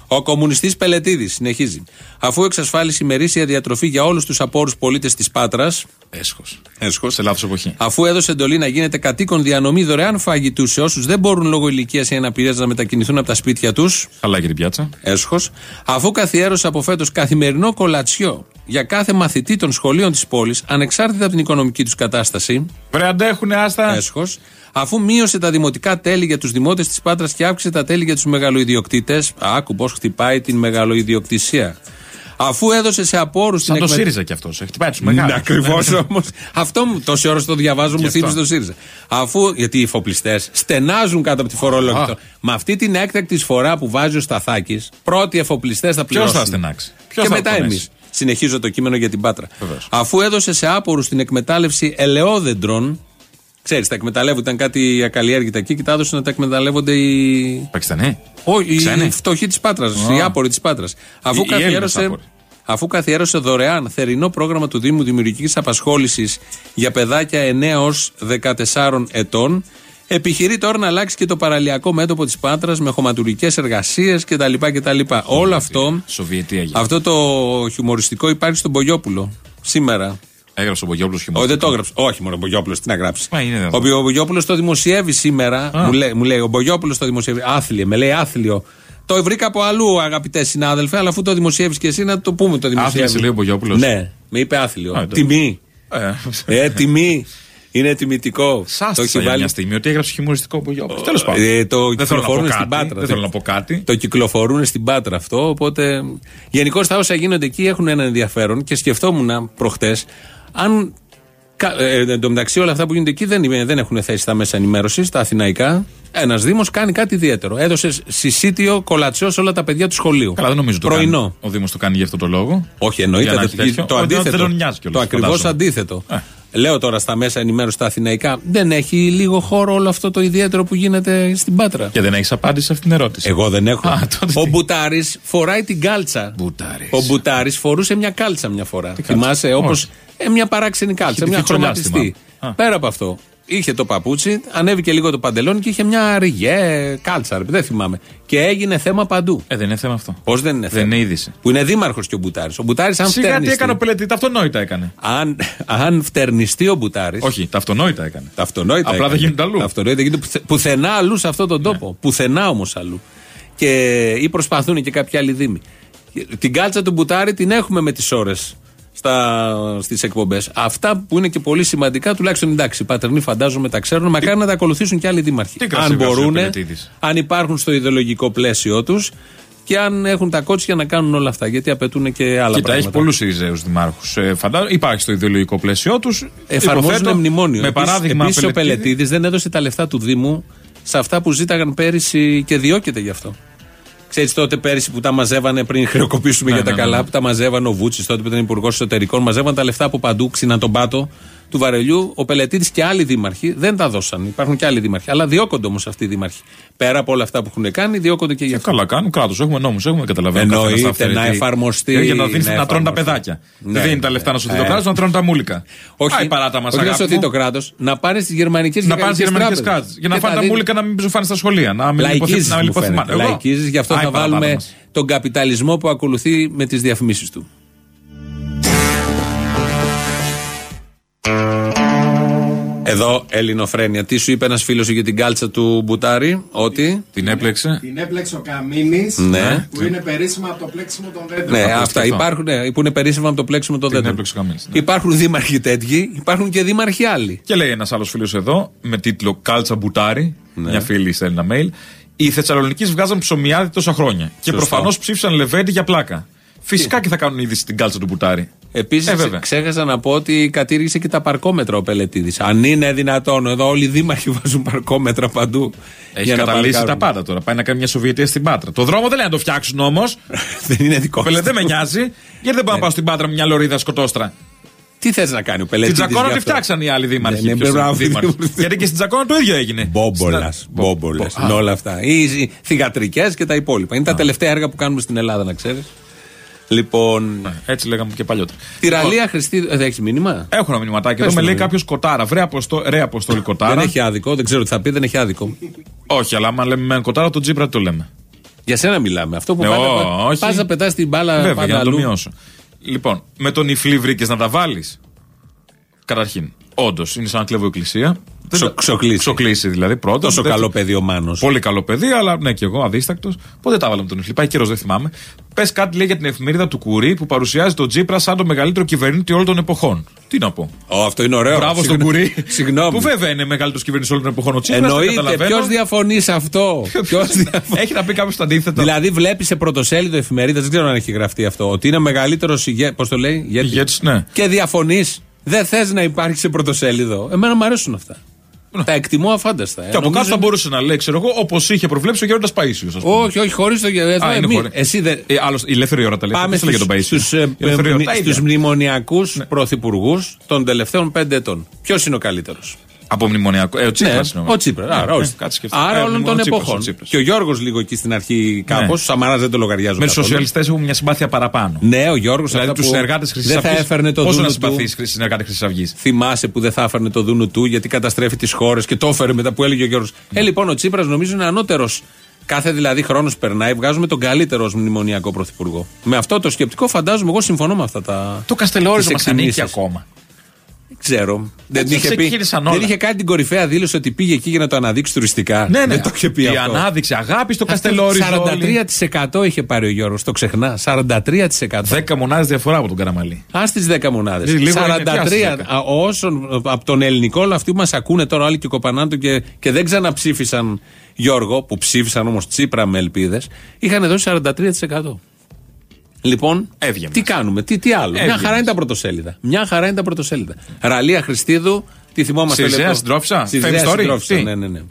Ο κομμουνιστής Πελετήδη συνεχίζει. Αφού εξασφάλισε ημερήσια διατροφή για όλους τους απόρους πολίτες της Πάτρας.
Έσχος.
Έσχος.
Σε λάθος εποχή.
Αφού έδωσε εντολή να γίνεται κατοίκον διανομή δωρεάν φαγητού σε όσους δεν μπορούν λόγω ηλικίας ή αναπηρίας να μετακινηθούν από τα σπίτια τους.
Καλά για την πιάτσα.
Έσχος, αφού καθιέρωσε από φέτος καθημερινό κολατσιό για κάθε μαθητή των σχολείων της πόλης, ανεξάρτητα από την οικονομική τους κατάσταση.
Βρε αντέχουνε, άστα.
Έσχος, αφού μείωσε τα δημοτικά τέλη για τους δημότες της Πάτρας και αύξησε τα τέλη για τους μεγαλοειδιοκτήτες. Άκου πώ χτυπάει την μεγαλοειδιοκτησία. Αφού έδωσε σε απόρους
Σαν το ΣΥΡΙΖΑ κι αυτός. Χτυπάει τους
ναι,
μεγάλου.
ακριβώ όμως. Αυτό μου τόση ώρα το διαβάζω, μου
αυτό.
θύμισε το ΣΥΡΙΖΑ. Αφού, γιατί οι εφοπλιστές στενάζουν κάτω από τη φορολόγηση.
Α.
Με αυτή την έκτακτη σφορά που βάζει ο Σταθάκης, πρώτοι εφοπλιστές θα
Ποιος
πληρώσουν.
θα στενάξει. Ποιος
και
θα
μετά
πονέσει;
εμείς. Συνεχίζω το κείμενο για την Πάτρα.
Βεβαίως.
Αφού έδωσε σε άπορους την εκμετάλλευση ελαιόδεντρων. Ξέρεις, τα εκμεταλλεύουν, ήταν κάτι ακαλλιέργητα εκεί και τα έδωσε να τα εκμεταλλεύονται οι.
Πακιστανοί.
Όχι,
Ξένοι.
οι φτωχοί της Πάτρας,
Α.
οι άποροι της Πάτρας. Αφού,
Οι- οι Έλληνες
καθιέρωσε,
άποροι.
αφού καθιέρωσε δωρεάν θερινό πρόγραμμα του Δήμου Δημιουργικής Απασχόλησης για παιδάκια 9 έως 14 ετών, επιχειρεί τώρα να αλλάξει και το παραλιακό μέτωπο της Πάτρας με χωματουργικέ εργασίες κτλ. κτλ. Όλο αυτό,
Σοβιετία έγινε.
αυτό το χιουμοριστικό υπάρχει στον Πογιόπουλο σήμερα.
Έγραψε ο Μπογιόπουλο χειμώνα.
Όχι, δεν το έγραψε. Όχι, μόνο ο Μπογιόπουλο, τι να γράψει.
Μα είναι
Ο,
εδώ.
Μπο- ο Μπογιόπουλο το δημοσιεύει σήμερα.
Α.
Μου λέει, μου λέει, ο Μπογιόπουλο το δημοσιεύει. Άθλιο, με λέει άθλιο. Το βρήκα από αλλού, αγαπητές συνάδελφε, αλλά αφού το δημοσιεύεις και εσύ, να το πούμε το δημοσιεύεις.
σε λέει ο Μπογιόπουλος.
Ναι, με είπε άθλιο.
Α, εντάξει.
τιμή.
Ε,
Ε, τιμή. Είναι τιμητικό. το
Σάστησα
έχει
για
βάλει.
μια στιγμή ότι έγραψε χιουμοριστικό Μπογιόπουλο. Τέλος πάντων.
Ε, το
δεν θέλω να πω
κυκλοφορούν στην
κάτι.
Πάτρα.
Δεν θέλω να πω κάτι.
Το κυκλοφορούν στην Πάτρα αυτό. Οπότε γενικώ τα όσα γίνονται εκεί έχουν ένα ενδιαφέρον και σκεφτόμουν προχτές αν. κα- Ε, εν τω μεταξύ, όλα αυτά που γίνονται εκεί δεν, είναι- δεν έχουν θέση στα μέσα ενημέρωσης, στα αθηναϊκά. Ένας Δήμος κάνει κάτι ιδιαίτερο. Έδωσε συσίτιο κολατσιός σε όλα τα παιδιά του σχολείου.
Καλά, δεν νομίζω το
Πρωινό.
κάνει. Ο Δήμος το κάνει για αυτό το λόγο.
Όχι, εννοείται.
Για να
το,
έχει τέτοιο.
το
Ότι δεν
αντίθετο.
τον νοιάζει κιόλας,
το ακριβώς
φαντάζομαι.
αντίθετο.
Ε.
Λέω τώρα στα μέσα ενημέρωση στα αθηναϊκά, δεν έχει λίγο χώρο όλο αυτό το ιδιαίτερο που γίνεται στην Πάτρα.
Και δεν έχεις απάντηση σε αυτήν την ερώτηση.
Εγώ δεν έχω.
Α, τότε
ο
τι.
Μπουτάρης φοράει την κάλτσα.
Μπουτάρης.
Ο Μπουτάρης φορούσε μια κάλτσα μια φορά.
κάλτσα;
Θυμάσαι, όπως.
Όχι.
Ε, μια παράξενη κάλτσα,
Είχε
μια
τη φιτσολιά
χρωματιστή.
θυμάμαι. Α.
Πέρα από αυτό. Είχε το παπούτσι, ανέβηκε λίγο το παντελόνι και είχε μια ριγέ κάλτσα. ρε, Δεν θυμάμαι. Και έγινε θέμα παντού.
Ε, δεν είναι θέμα αυτό.
Πώς δεν είναι
Δεν
θέμα;
είναι είδηση.
Που είναι δήμαρχος και ο Μπουτάρης. Ο Μπουτάρης, αν
Σιγά τι
φτερνιστεί.
έκανε ο Πελετή, τα αυτονόητα έκανε.
Αν, αν φτερνιστεί ο Μπουτάρη.
Όχι, τα αυτονόητα έκανε.
Τα αυτονόητα.
Απλά δεν
έκανε.
γίνονται αλλού. Ναι.
Τα αυτονόητα γίνονται πουθε- πουθενά αλλού σε αυτόν τον τόπο. Πουθενά όμως αλλού. Και, ή προσπαθούν και κάποιοι άλλοι δήμοι. Την κάλτσα του Μπουτάρη την έχουμε με τις ώρες στις εκπομπές. Αυτά που είναι και πολύ σημαντικά, τουλάχιστον εντάξει, οι πατερνοί φαντάζομαι τα ξέρουν, μακάρι να τα ακολουθήσουν και άλλοι δήμαρχοι.
Τι κρασί
Αν
βγάζει ο
μπορούν,
Πελετίδης;
αν υπάρχουν στο ιδεολογικό πλαίσιο τους και αν έχουν τα κότσια να κάνουν όλα αυτά. Γιατί απαιτούν και άλλα
Κοίτα,
πράγματα.
έχει πολλούς Ιριζέους δημάρχους. Ε, φαντάζομαι, υπάρχει στο ιδεολογικό πλαίσιο τους.
Εφαρμόζουν μνημόνιο.
Με
Επίσης-
παράδειγμα,
επίσης ο
Πελετίδη-
Πελετήδης δεν έδωσε τα λεφτά του Δήμου σε αυτά που ζήταγαν πέρυσι και διώκεται γι' αυτό. Ξέρεις τότε πέρυσι που τα μαζεύανε πριν χρεοκοπήσουμε
Ναι,
για τα
ναι, ναι,
καλά,
ναι.
που τα μαζεύανε ο Βούτσης τότε που ήταν υπουργός εσωτερικών, μαζεύαν τα λεφτά από παντού, ξυναν τον πάτο του βαρελιού. Ο Πελετήδη και άλλοι δήμαρχοι δεν τα δώσαν. Υπάρχουν και άλλοι δήμαρχοι. Αλλά διώκονται όμως αυτοί οι δήμαρχοι. Πέρα από όλα αυτά που έχουν κάνει, διώκονται και γι' αυτό.
Καλά κάνουν, κράτος. Έχουμε νόμους, έχουμε καταλαβαίνει. ο καθένας
Εννοείται,
τα αυθαίρετη.
να εφαρμοστεί,
Ε, Για να, δίνεις,
να
να τρώνε τα
εφαρμοστεί.
παιδάκια.
Ναι.
Δεν δίνει τα λεφτά να σωθεί το
Ε.
κράτος, να τρώνε τα μούλικα.
Όχι,
Πάει παράτα μας,
όχι να σωθεί το κράτος, να πάνε στι γερμανικές
Να πάνε στι γερμανικές κάρτε. Για να φάνε τα μούλικα να μην ψοφάνε στα σχολεία. Να μην
Λαϊκίζεις
λιποθυμ- να
μου
λιποθυμάνε.
φαίνεται.
Εγώ.
Λαϊκίζεις, γι' αυτό
Άι,
θα
παράτα
βάλουμε
μας.
τον καπιταλισμό που ακολουθεί με τις διαφημίσεις του. Εδώ, Ελληνοφρένια. Τι σου είπε ένας φίλος για την κάλτσα του Μπουτάρη, ότι;
Την έπλεξε.
Την έπλεξε ο Καμίνης
Ναι.
που είναι περίσσημα από το πλέξιμο των δέντρων.
Ναι,
Απλώς
αυτά
και αυτό.
υπάρχουν, ναι, που είναι περίσσεμα από το πλέξιμο των
Την
δέντρων.
έπλεξε ο Καμίνης, ναι.
Υπάρχουν δήμαρχοι τέτοιοι, υπάρχουν και δήμαρχοι άλλοι.
Και λέει ένας άλλος φίλος εδώ, με τίτλο Κάλτσα Μπουτάρη,
Ναι.
μια φίλη στέλνει ένα mail. Οι Θεσσαλονίκοι βγάζαν ψωμιάδι τόσα χρόνια. Και
Σωστό.
προφανώς ψήφισαν Λεβέντι για πλάκα. Φυσικά και θα κάνουν είδηση την κάλτσα του Μπουτάρη.
Επίσης,
Ε, βέβαια.
ξέχασα να πω ότι κατήργησε και τα παρκόμετρα ο Πελετήδη. Αν είναι δυνατόν, εδώ όλοι οι δήμαρχοι βάζουν παρκόμετρα παντού.
Έχει
για να
καταλύσει τα
παρκάρουν.
πάντα τώρα. Πάει να κάνει μια Σοβιετία στην Πάτρα. Το δρόμο δεν λέει να το φτιάξουν όμως.
δεν είναι δικό
Πελε, δεν με νοιάζει. Γιατί δεν πάω να πάω στην Πάτρα με μια λωρίδα σκοτόστρα.
Τι θες να κάνει ο
Την
Πελετήδη.
Τζακόνα τη φτιάξαν οι άλλοι δήμαρχοι.
Ναι, ναι,
ποιος είναι
μπράβο.
δήμαρχος. Γιατί και στην Τζακόνα το ίδιο έγινε.
Μπόμπολας.
Στην-
Μπόμπολας.
Α.
Όλα αυτά. Οι θηγατρικές και τα υπόλοιπα. Είναι τα τελευταία έργα που κάνουμε στην Ελλάδα, να ξέρεις. Λοιπόν.
Έτσι λέγαμε και παλιότερα.
Τη ραλία Χριστί. Δεν έχεις μήνυμα;
Έχω ένα μηνυματάκι
Πες
εδώ. Με
το,
λέει
ναι.
κάποιος Κοτάρα. Βρε, αποστο... ρε Αποστόλη Κοτάρα.
Δεν έχει άδικο, δεν ξέρω τι θα πει, δεν έχει άδικο.
Όχι, αλλά άμα λέμε με Κοτάρα, τον Τζίπρα το λέμε.
Για σένα μιλάμε. Αυτό που
Ναι,
πάντα
ω, όχι.
πας να πετάς την μπάλα
Βέβαια,
πάντα
για να το
αλλού.
μειώσω. Λοιπόν, με τον Ιφλή βρήκες να τα βάλεις; Καταρχήν, όντως είναι σαν να κλέβω εκκλησία.
Ξο- ξοκλήσει.
Ξοκλήσει δηλαδή πρώτον.
Τόσο
Δεύτερον,
καλό παιδί ο Μάνος.
Πολύ καλό παιδί, αλλά ναι και εγώ αδίστακτος. Πότε τα βάλαμε με τον Ιφλή, πάει καιρός, δεν θυμάμαι. Πες κάτι λέει για την εφημερίδα του Κουρί που παρουσιάζει τον Τζίπρα σαν το μεγαλύτερο κυβερνήτη όλων των εποχών. Τι να πω.
Ω, αυτό είναι ωραίο.
Μπράβο στον
Συγγνώ-
Κουρί.
Συγγνώμη.
Που βέβαια είναι μεγαλύτερος κυβερνήτης όλων των εποχών. Ο Τσίπρας, το
Εννοείται.
καταλαβαίνω.
Ποιος διαφωνεί σε αυτό; Ποιος διαφωνεί;
Έχει να πει κάποιος το αντίθετο.
Δηλαδή, βλέπεις σε πρωτοσέλιδο εφημερίδα, δεν ξέρω αν έχει γραφτεί αυτό, ότι είναι μεγαλύτερος ηγέτη. Πώς το λέει, ηγέτης.
Ηγέτης, ναι.
Και διαφωνείς. Δεν θες να υπάρχει σε πρωτοσέλιδο. Εμένα μου αρέσουν αυτά. Τα εκτιμώ αφάνταστα. ε.
Και από
Νομίζω-
κάτω θα μπορούσε να λέει, ξέρω εγώ, όπως είχε προβλέψει ο Γέροντας Παίσιος.
Όχι, όχι, χωρίς το γεγονό.
Α, είναι χωρίς.
Εσύ δεν.
Ε, άλλος, η ελεύθερη ώρα τα λέει.
Πάμε
Πώς λέγε τον Παίσιο;
στους ε,
Η ελεύθερη ώρα, τα ίδια.
μνημονιακούς πρωθυπουργούς των τελευταίων πέντε ετών. Ποιος είναι ο καλύτερος;
Από μνημονιακό. Ε, ο Τσίπρας.
Ναι, ο Τσίπρας. Άρα, όχι. Άρα όλων των εποχών. Και ο Γιώργος λίγο εκεί στην αρχή κάπως.
Ναι.
Ο Σαμαρά δεν το λογαριάζω.
Με τους
καθόλου.
σοσιαλιστές έχουν μια συμπάθεια παραπάνω.
Ναι, ο Γιώργος.
Δηλαδή τους συνεργάτες Χρυσής
Δεν θα έφερνε το
Πόσο
δούνο
να
του.
συμπαθείς συνεργάτε Χρυσής Αυγής;
Θυμάσαι που δεν θα έφερνε το δούνο του γιατί καταστρέφει τις χώρες και το έφερε μετά που έλεγε ο Γιώργος. Ε, λοιπόν, ο Τσίπρας νομίζω είναι ανώτερος. Κάθε δηλαδή χρόνος περνάει, βγάζουμε τον καλύτερο ως μνημονιακό πρωθυπουργό. Με αυτό το σκεπτικό φαντάζομαι, εγώ συμφωνώ με αυτά τα.
Το Καστελόριζο
τις
μας ανήκει
εκτιμήσεις.
ακόμα.
Δεν ξέρω. Δεν
Έτσι
είχε, πει,
ξεκίνησαν όλα.
δεν είχε κάνει την κορυφαία δήλωση ότι πήγε εκεί για να το αναδείξει τουριστικά.
Ναι, ναι.
Δεν το είχε πει
Η
αυτό.
ανάδειξη αγάπης στο
Αυτό
Καστελόριζο.
43% είχε πάρει ο Γιώργος. Το ξεχνά. 43%.
10 μονάδες διαφορά από τον Καραμαλή.
Α τι 10 μονάδες.
Ε, λίγο είναι
43
πια στις 10.
α, όσων από τον ελληνικό, όλα αυτοί που μας ακούνε τώρα άλλοι και κοπανάνε και, και δεν ξαναψήφισαν Γιώργο, που ψήφισαν όμως Τσίπρα με ελπίδες, είχαν δώσει 43%. Λοιπόν,
Έβγαινε.
τι κάνουμε, τι, τι άλλο. Μια
Έβγαινε.
χαρά είναι τα πρωτοσέλιδα. Μια χαρά είναι τα πρωτοσέλιδα. Ραλία Χριστίδου, τι θυμόμαστε
Στη
λεπτό.
Ζέα Συντρόφισσα;
Στη
Fame
Ζέα
Story?
Συντρόφισσα,
Τι;
Ναι, ναι, ναι.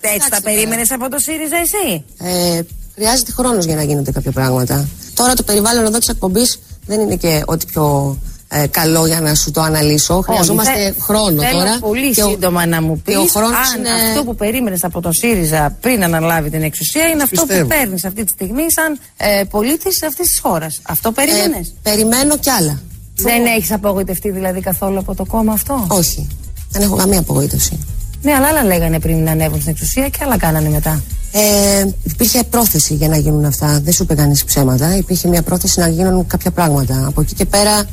Έτσι τα περίμενες από το ΣΥΡΙΖΑ εσύ;
Ε, χρειάζεται χρόνος για να γίνονται κάποια πράγματα. Τώρα το περιβάλλον εδώ της εκπομπής δεν είναι και ό,τι πιο ε, καλό για να σου το αναλύσω. Χρειαζόμαστε
θε-
χρόνο
θέλω
τώρα.
πολύ
Και ο-
σύντομα να μου πει
και ο χρόνος
αν
είναι-
αυτό που περίμενες από τον ΣΥΡΙΖΑ πριν αναλάβει την εξουσία είναι αυτό
Πιστεύω.
που παίρνεις αυτή τη στιγμή σαν ε, πολίτης αυτής της χώρας. Αυτό περίμενες;
Ε, περιμένω κι άλλα.
Δεν έχεις απογοητευτεί δηλαδή καθόλου από το κόμμα αυτό;
Όχι. Δεν έχω καμία απογοήτευση.
Ναι, αλλά άλλα λέγανε πριν να ανέβουν στην εξουσία και άλλα κάνανε μετά.
Ε, υπήρχε πρόθεση για να γίνουν αυτά. Δεν σου είπε κανείς ψέματα. Υπήρχε μια πρόθεση να γίνουν κάποια πράγματα. Από εκεί και πέρα,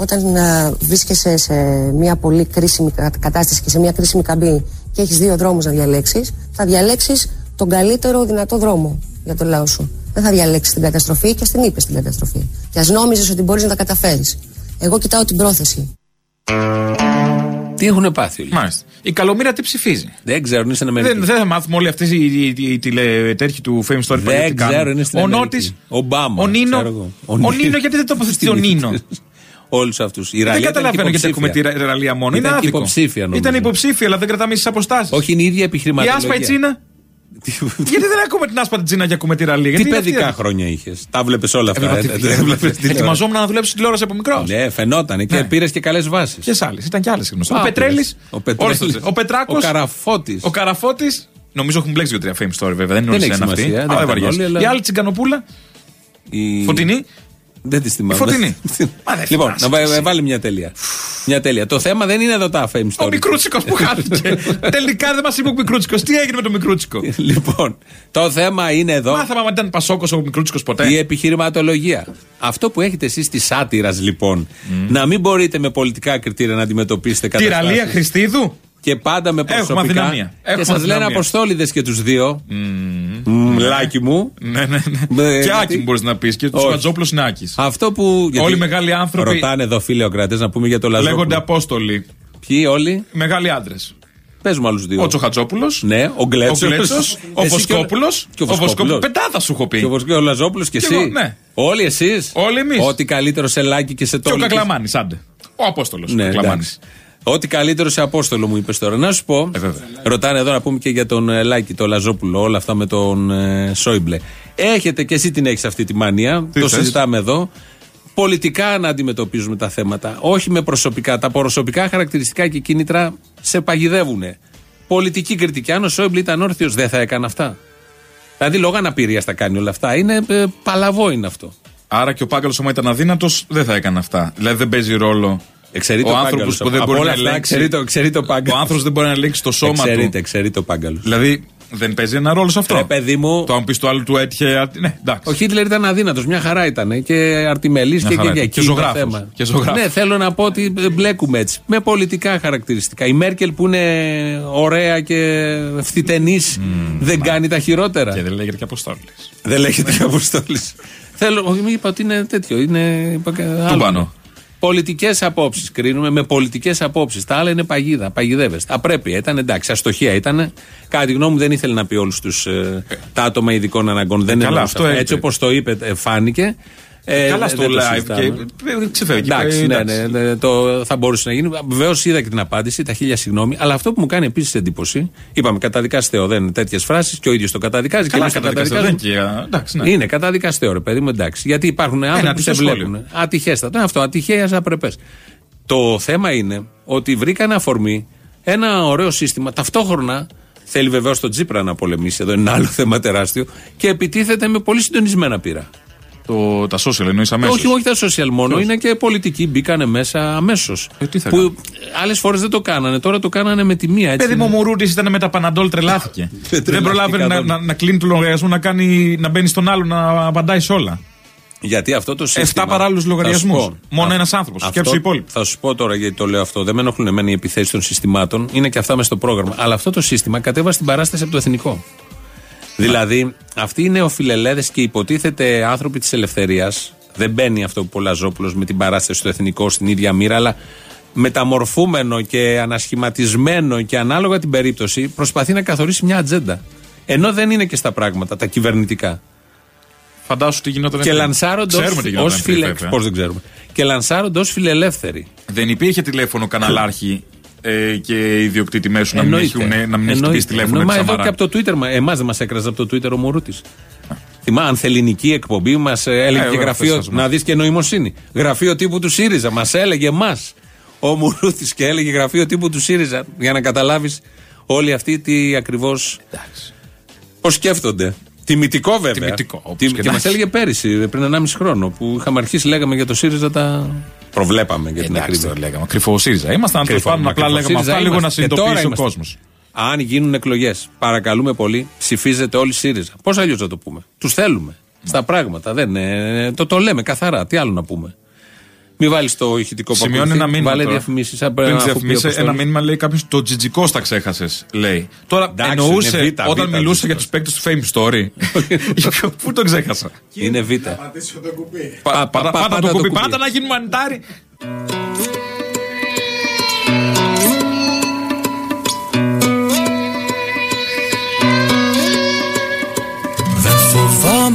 όταν ε, βρίσκεσαι σε μια πολύ κρίσιμη κα- κατάσταση και σε μια κρίσιμη καμπή και έχεις δύο δρόμους να διαλέξεις, θα διαλέξεις τον καλύτερο δυνατό δρόμο για το λαό σου. Δεν θα διαλέξεις την καταστροφή και στην είπες την καταστροφή. Και ας νόμιζες ότι μπορείς να τα καταφέρεις. Εγώ κοιτάω την πρόθεση.
Τι έχουν πάθει όλοι;
Μάλιστα. Η καλομήρα τι ψηφίζει;
Δεν ξέρουν, είναι στην Αμερική.
Δεν, δεν θα μάθουμε όλοι αυτές οι, οι, οι, οι τηλετέρχοι του Fame Story παλιά
Δεν
τι κάνουν.
ξέρω, είναι στην
Ο
Αμερική.
Νότης.
Ομπάμα,
Ο Νίνο.
ξέρω εγώ.
Ο Νίνο, γιατί δεν τοποθετεί ο Νίνος.
Όλους αυτούς.
Δεν καταλαβαίνω γιατί έχουμε τη ρα- ραλία μόνο.
Ήταν
είναι
και
άδικο.
υποψήφια, νομίζω.
Ήταν υποψήφια, αλλά δεν κρατάμε τι αποστάσεις.
Όχι, είναι η ίδια
Η
επιχειρηματολογία.
άσπα η Τσίνα. γιατί δεν ακούμε την άσπα την Τσίνα και ακούμε τη ραλία;
Τι
γιατί είναι
παιδικά
αυτή-
χρόνια είχες. Τα βλέπεις όλα αυτά.
Έβλεπα
ε,
τη-
δεν
έβλεπα-
βλέπεις τηλεόραση.
Ετοιμαζόμουν να δουλέψω τηλεόραση από μικρός.
Ναι, φαινόταν και
Ναι.
πήρες και καλές βάσεις.
Ποιε άλλες, ήταν και άλλες γνωστέ. Ο
Άπειρες.
Πετρέλης.
Ο Πετρέλης.
Ο Πετράκος.
Ο Καραφώτης.
Ο Καραφώτης. Νομίζω έχουν μπλέξει δύο-τρία fame story βέβαια. Δεν είναι
Δεν
όλοι
έχει
σε ένα αυτή.
σημασία, δεν
Α,
ήταν
βαριέσαι.
όλοι, αλλά-
Η άλλη τσιγκανοπούλα.
Η...
Φωτεινή.
Δεν τη θυμάμαι.
Η φωτεινή. Μα δεν
λοιπόν,
θυμάσαι
να βα-
εσύ.
βάλει μια τελεία. μια τελεία. Το θέμα δεν είναι εδώ τα fame story.
Ο Μικρούτσικος που χάθηκε. Τελικά δεν μας είπε ο Μικρούτσικος. Τι έγινε με τον Μικρούτσικο;
λοιπόν, το θέμα είναι εδώ.
Μάθαμε αν ήταν Πασόκος ο Μικρούτσικος ποτέ.
Η επιχειρηματολογία. Αυτό που έχετε εσείς της σάτυρας, λοιπόν, να μην μπορείτε με πολιτικά κριτήρια να αντιμετωπίσετε
Τη
καταστάσεις.
ραλία Χριστίδου;
Και πάντα με
Έχουμε
προσωπικά.
αδυναμία.
Και
Έχουμε
σας λένε
αδυναμία.
αποστόλιδες και τους δύο. Μλάκι μου.
Ναι, ναι,
Ναι,
ναι. Και
γιατί-
Άκη μπορείς να πεις. Και τους
Όχι.
Ματζόπλο είναι Άκης.
Αυτό που. γιατί
Όλοι οι μεγάλοι άνθρωποι
Ρωτάνε εδώ φίλοι ο κρατέ να πούμε για το Λαζόπουλο.
λέγονται Απόστολοι.
Ποιοι όλοι;
Μεγάλοι άντρες.
Πε μου άλλους δύο.
Ο Τσοχατσόπουλο.
Ναι, ο Γκλέτσο.
Ο Γκλέτσος, ο Βοσκόπουλος.
Και ο
Ο Βοσκόπουλο.
Βοσκόπουλος.
Πεντάδα σου έχω πει.
Και ο, Βοσκ- ο Λαζόπουλος και,
Και
εσύ.
εγώ, ναι.
Όλοι εσείς;
Όλοι εμείς.
Ό,τι καλύτερο σε Λάκη και σε
Και ο
Τόλικη.
Κακλαμάνης, άντε. Ο Απόστολος.
Ναι, εντάξει. Ό,τι καλύτερο σε Απόστολο μου είπες τώρα. Να σου πω.
Ε, βέβαια.
ρωτάνε εδώ να πούμε και για τον ε, Λάκη, τον Λαζόπουλο, όλα αυτά με τον ε, Σόιμπλε. Έχετε και εσύ την έχεις αυτή τη μανία.
Τι
το
θες;
συζητάμε εδώ. Πολιτικά να αντιμετωπίζουμε τα θέματα. Όχι με προσωπικά. Τα προσωπικά χαρακτηριστικά και κίνητρα σε παγιδεύουν. Πολιτική κριτική. Αν ο Σόιμπλε ήταν όρθιος, δεν θα έκανε αυτά. Δηλαδή, λόγω αναπηρία τα κάνει όλα αυτά. Είναι ε, παλαβό είναι αυτό.
Άρα και ο Πάγκαλο, άμα ήταν αδύνατος, δεν θα έκανε αυτά. Δηλαδή δεν παίζει ρόλο.
Εξαιρείται
ο
ο
άνθρωπος
Πάγκαλος.
που δεν
Από
μπορεί
όλα
να
αυτά,
ελέγξει.
εξαιρείται ο- εξαιρείται ο Πάγκαλος.
Ο άνθρωπος δεν μπορεί να ελέγξει το σώμα
Εξαιρείται,
του.
εξαιρείται ο Πάγκαλος.
Δηλαδή δεν παίζει ένα ρόλο σε αυτό.
Ρε παιδί μου.
Το αν πει του άλλου του έτυχε. α- Ναι, εντάξει.
Ο Χίτλερ ήταν αδύνατος, μια χαρά ήταν. Και αρτιμελής
Μια
και,
χαρά
και για
ήταν. Και
εκεί το
ζωγράφος.
θέμα.
Και ζωγράφος.
Ναι, θέλω να πω ότι μπλέκουμε έτσι. Με πολιτικά χαρακτηριστικά. Η Μέρκελ που είναι ωραία και φθητενής δεν κάνει τα χειρότερα.
Και δεν λέγεται και αποστόλης.
Δεν λέγεται και αποστόλης. Θέλω, όχι, μην είπα ότι είναι τέτοιο. Είναι. Είπα, και άλλο.
πάνω.
Πολιτικές απόψεις. Κρίνουμε με πολιτικές απόψεις. Τα άλλα είναι παγίδα. Παγιδεύεστε. Απρέπεια. Ήταν εντάξει. Αστοχία ήταν. Κατά τη γνώμη μου δεν ήθελε να πει όλους ε, τα άτομα ειδικών αναγκών. Δεν
καλά,
εννοούσε
αυτό
αυτά.
είπε.
Έτσι όπως το είπε, ε, φάνηκε. Ε,
Καλά
δεν
στο
το
live
συζητάμε.
και ε, ξεφεύγει.
Εντάξει,
Ε,
ναι,
εντάξει.
ναι, ναι, το, θα μπορούσε να γίνει. Βεβαίως είδα και την απάντηση, τα χίλια συγγνώμη. Αλλά αυτό που μου κάνει επίσης εντύπωση, είπαμε καταδικαστέο, δεν είναι τέτοιες φράσεις και ο ίδιος το καταδικάζει.
Καλά,
και εμείς το
καταδικαστέο,
καταδικάζουμε.
δεν είναι και, α, εντάξει, ναι.
Είναι καταδικαστέο, ρε παιδί μου, εντάξει. Γιατί υπάρχουν άνθρωποι που σε
ατυχές
βλέπουν. Ατυχέστατο. Είναι αυτό, ατυχαία απρεπέ. Το θέμα είναι ότι βρήκαν αφορμή ένα ωραίο σύστημα. Ταυτόχρονα θέλει βεβαίως τον Τζίπρα να πολεμήσει. Εδώ είναι ένα άλλο θέμα τεράστιο. Και επιτίθεται με πολύ συντονισμένα πείρα.
Το, τα social εννοείς αμέσως;
Όχι, όχι τα social μόνο,
Ποιος;
είναι και πολιτικοί. Μπήκανε μέσα αμέσως.
Ε, τι θα
που άλλες φορές δεν το κάνανε, τώρα το κάνανε με τη μία. Έτσι
Παιδί μου,
είναι.
ο Μουρούτη ήταν με τα Παναντόλ, τρελάθηκε. δεν
τρελάθηκε
προλάβαινε να,
καθόλου.
να, να κλείνει το λογαριασμό, να, κάνει, να μπαίνει στον άλλο να απαντάει σε όλα.
Γιατί αυτό το σύστημα.
Εφτά παράλληλους
Θα σου
λογαριασμούς.
πω.
Μόνο
Α,
ένας άνθρωπος.
αυτό-
Σκέψου οι υπόλοιποι.
Θα σου πω τώρα γιατί το λέω αυτό. Δεν με ενοχλούν εμένα οι επιθέσεις των συστημάτων. Είναι και αυτά με στο πρόγραμμα. Αλλά αυτό το σύστημα κατέβασε την παράσταση από το εθνικό. Δηλαδή, αυτοί οι νεοφιλελέδες και υποτίθεται άνθρωποι της ελευθερίας. Δεν μπαίνει αυτό που ο Λαζόπουλο με την παράσταση στο εθνικό στην ίδια μοίρα, αλλά μεταμορφούμενο και ανασχηματισμένο και ανάλογα την περίπτωση προσπαθεί να καθορίσει μια ατζέντα. Ενώ δεν είναι και στα πράγματα τα κυβερνητικά.
Φαντάσου τι γινόταν.
Και
πριν.
λανσάρονται
Ξέρουμε τι
ως
γινόταν. πριν,
φιλε...
βέβαια.
Πώς δεν ξέρουμε. Και λανσάρονται ως φιλελεύθεροι.
Δεν υπήρχε τηλέφωνο καναλάρχη ε, και ιδιοκτήτη μέσου να μην,
Εννοείται.
έχουν, να μην έχει
Εννοείται.
χτυπήσει τηλέφωνο
Μα
τη
εδώ
Σαμαρά.
και από το Twitter, εμάς δεν μας έκραζε από το Twitter ο Μουρούτη. Θυμάμαι, ανθεληνική εκπομπή μας έλεγε
Ε,
και
βέβαια,
γραφείο.
αυτές τις
Να δεις και νοημοσύνη. Γραφείο τύπου του ΣΥΡΙΖΑ. Μας έλεγε εμάς ο Μουρούτη και έλεγε γραφείο τύπου του ΣΥΡΙΖΑ. Για να καταλάβεις όλοι αυτοί τι ακριβώ. Πώς σκέφτονται. Τιμητικό βέβαια.
Τιμητικό, όπως
Τι-
και
και
να
μας
έχει.
έλεγε πέρυσι, πριν 1,5 χρόνο, που είχαμε αρχίσει, λέγαμε για το ΣΥΡΙΖΑ τα. Προβλέπαμε για την
Εντάξει,
ακρίβεια.
το λέγαμε. Κρυφό ΣΥΡΙΖΑ. Ήμασταν τέλο
Κρυφό,
πάντων
μα
απλά
κρυφό
λέγαμε
ΣΥΡΙΖΑ
αυτά λίγο να
είμαστε. Και τώρα
συνειδητοποιήσει ο
είμαστε.
κόσμος.
Αν γίνουν εκλογές, παρακαλούμε πολύ, ψηφίζετε όλοι ΣΥΡΙΖΑ. Πώς αλλιώς να το πούμε; Τους θέλουμε. Στα πράγματα. Δεν, είναι- το, το λέμε καθαρά. Τι άλλο να πούμε; Μην βάλεις το ηχητικό που
Σημειώνει
ακολουθεί.
ένα μήνυμα.
Βάλε
τώρα.
διαφημίσεις.
Πριν τις διαφημίσεις, ένα μήνυμα λέει κάποιος το τζιτζικό τα ξέχασες. Λέει. Τώρα
Εντάξει,
εννοούσε
είναι β,
όταν
β,
μιλούσε
β.
για τους παίκτες του Fame Story. Πού το ξέχασα;
Είναι β.
Πατήσω το κουμπί.
Πα-
πα-
Πάτα
πα-
πάτα
πάτα
το
το
κουμπί,
κουμπί.
πάτα να γίνουμε μανιτάρι.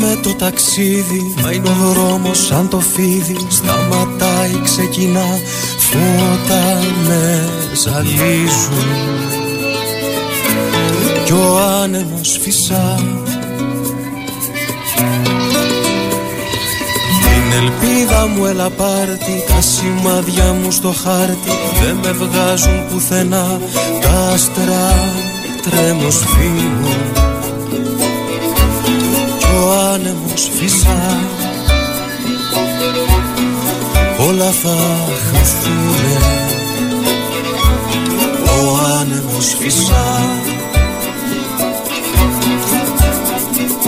Φοβάμαι το ταξίδι. Μα είναι ο δρόμος σαν το φίδι. Σταματάει, ξεκινά. Φώτα με ζαλίζουν. Κι ο άνεμος φυσά. Την ελπίδα μου έλα πάρτι. Τα σημάδια μου στο χάρτη. Δεν με βγάζουν πουθενά. Τα άστρα τρέμω σβήνω κι ο άνεμος φυσά όλα θα χαθούνε ο άνεμος φυσά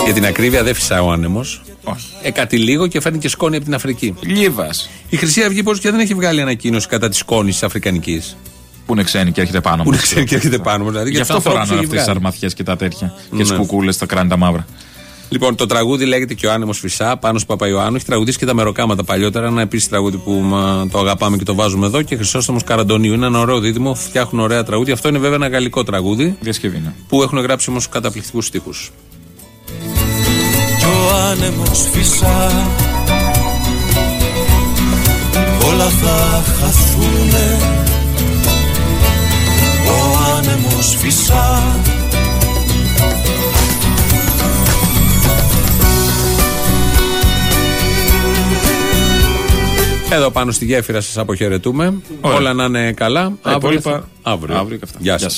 Για την ακρίβεια δεν φυσά ο άνεμος. Ε, κάτι λίγο και φέρνει και σκόνη από την Αφρική.
Λίβας.
Η Χρυσή Αυγή πώς και δεν έχει βγάλει ανακοίνωση κατά της σκόνης της Αφρικανικής.
Που είναι ξένοι και έρχεται πάνω
Που
μας.
είναι ξένοι και έρχεται πάνω μας, δηλαδή,
Γι'
για
αυτό
τους
φοράνε
ανθρώπους
αυτές τις
έχει βγάλει.
αρμαθιέ και τα τέτοια. Και τις
Ναι.
κουκούλες, τα κράνη τα μαύρα.
Λοιπόν, το τραγούδι λέγεται και ο Άνεμος Φυσά, πάνω στο Παπαϊωάννου. Έχει τραγουδίσει και τα μεροκάματα παλιότερα. Ένα επίσης τραγούδι που μα, το αγαπάμε και το βάζουμε εδώ. Και Χρυσόστομος Καραντονίου. Είναι ένα ωραίο δίδυμο, φτιάχνουν ωραία τραγούδια. Αυτό είναι βέβαια ένα γαλλικό τραγούδι.
Διασκευή, ναι.
Που έχουν γράψει όμως καταπληκτικούς στίχους.
Κι ο άνεμος φυσά Όλα θα χαθούνε Ο άνεμος φυσά
Εδώ πάνω στη γέφυρα σας αποχαιρετούμε.
Ωραία.
Όλα να είναι καλά.
Τα υπόλοιπα
θα- αύριο.
αύριο και αυτά.
Γεια
Γεια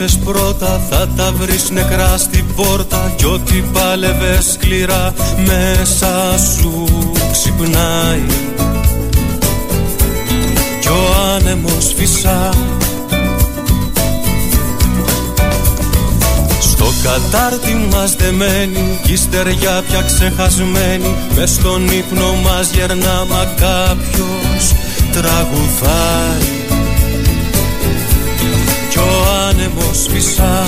αγαπούσες πρώτα θα τα βρεις νεκρά στην πόρτα Κι ό,τι πάλευες σκληρά μέσα σου ξυπνάει. Κι ο άνεμος φυσά. Στο κατάρτι μας δεμένη Κι η στεριά πια ξεχασμένη. Μες στον ύπνο μας γερνά Μα κάποιος τραγουδάει άνεμος φυσά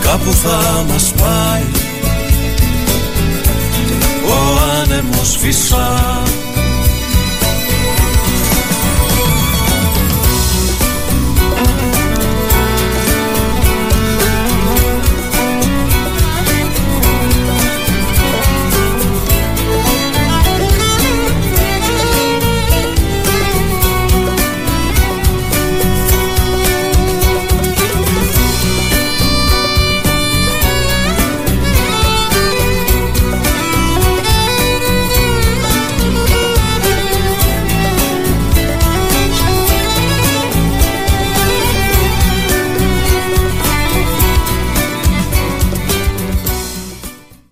Κάπου θα μας πάει Ο άνεμος φυσά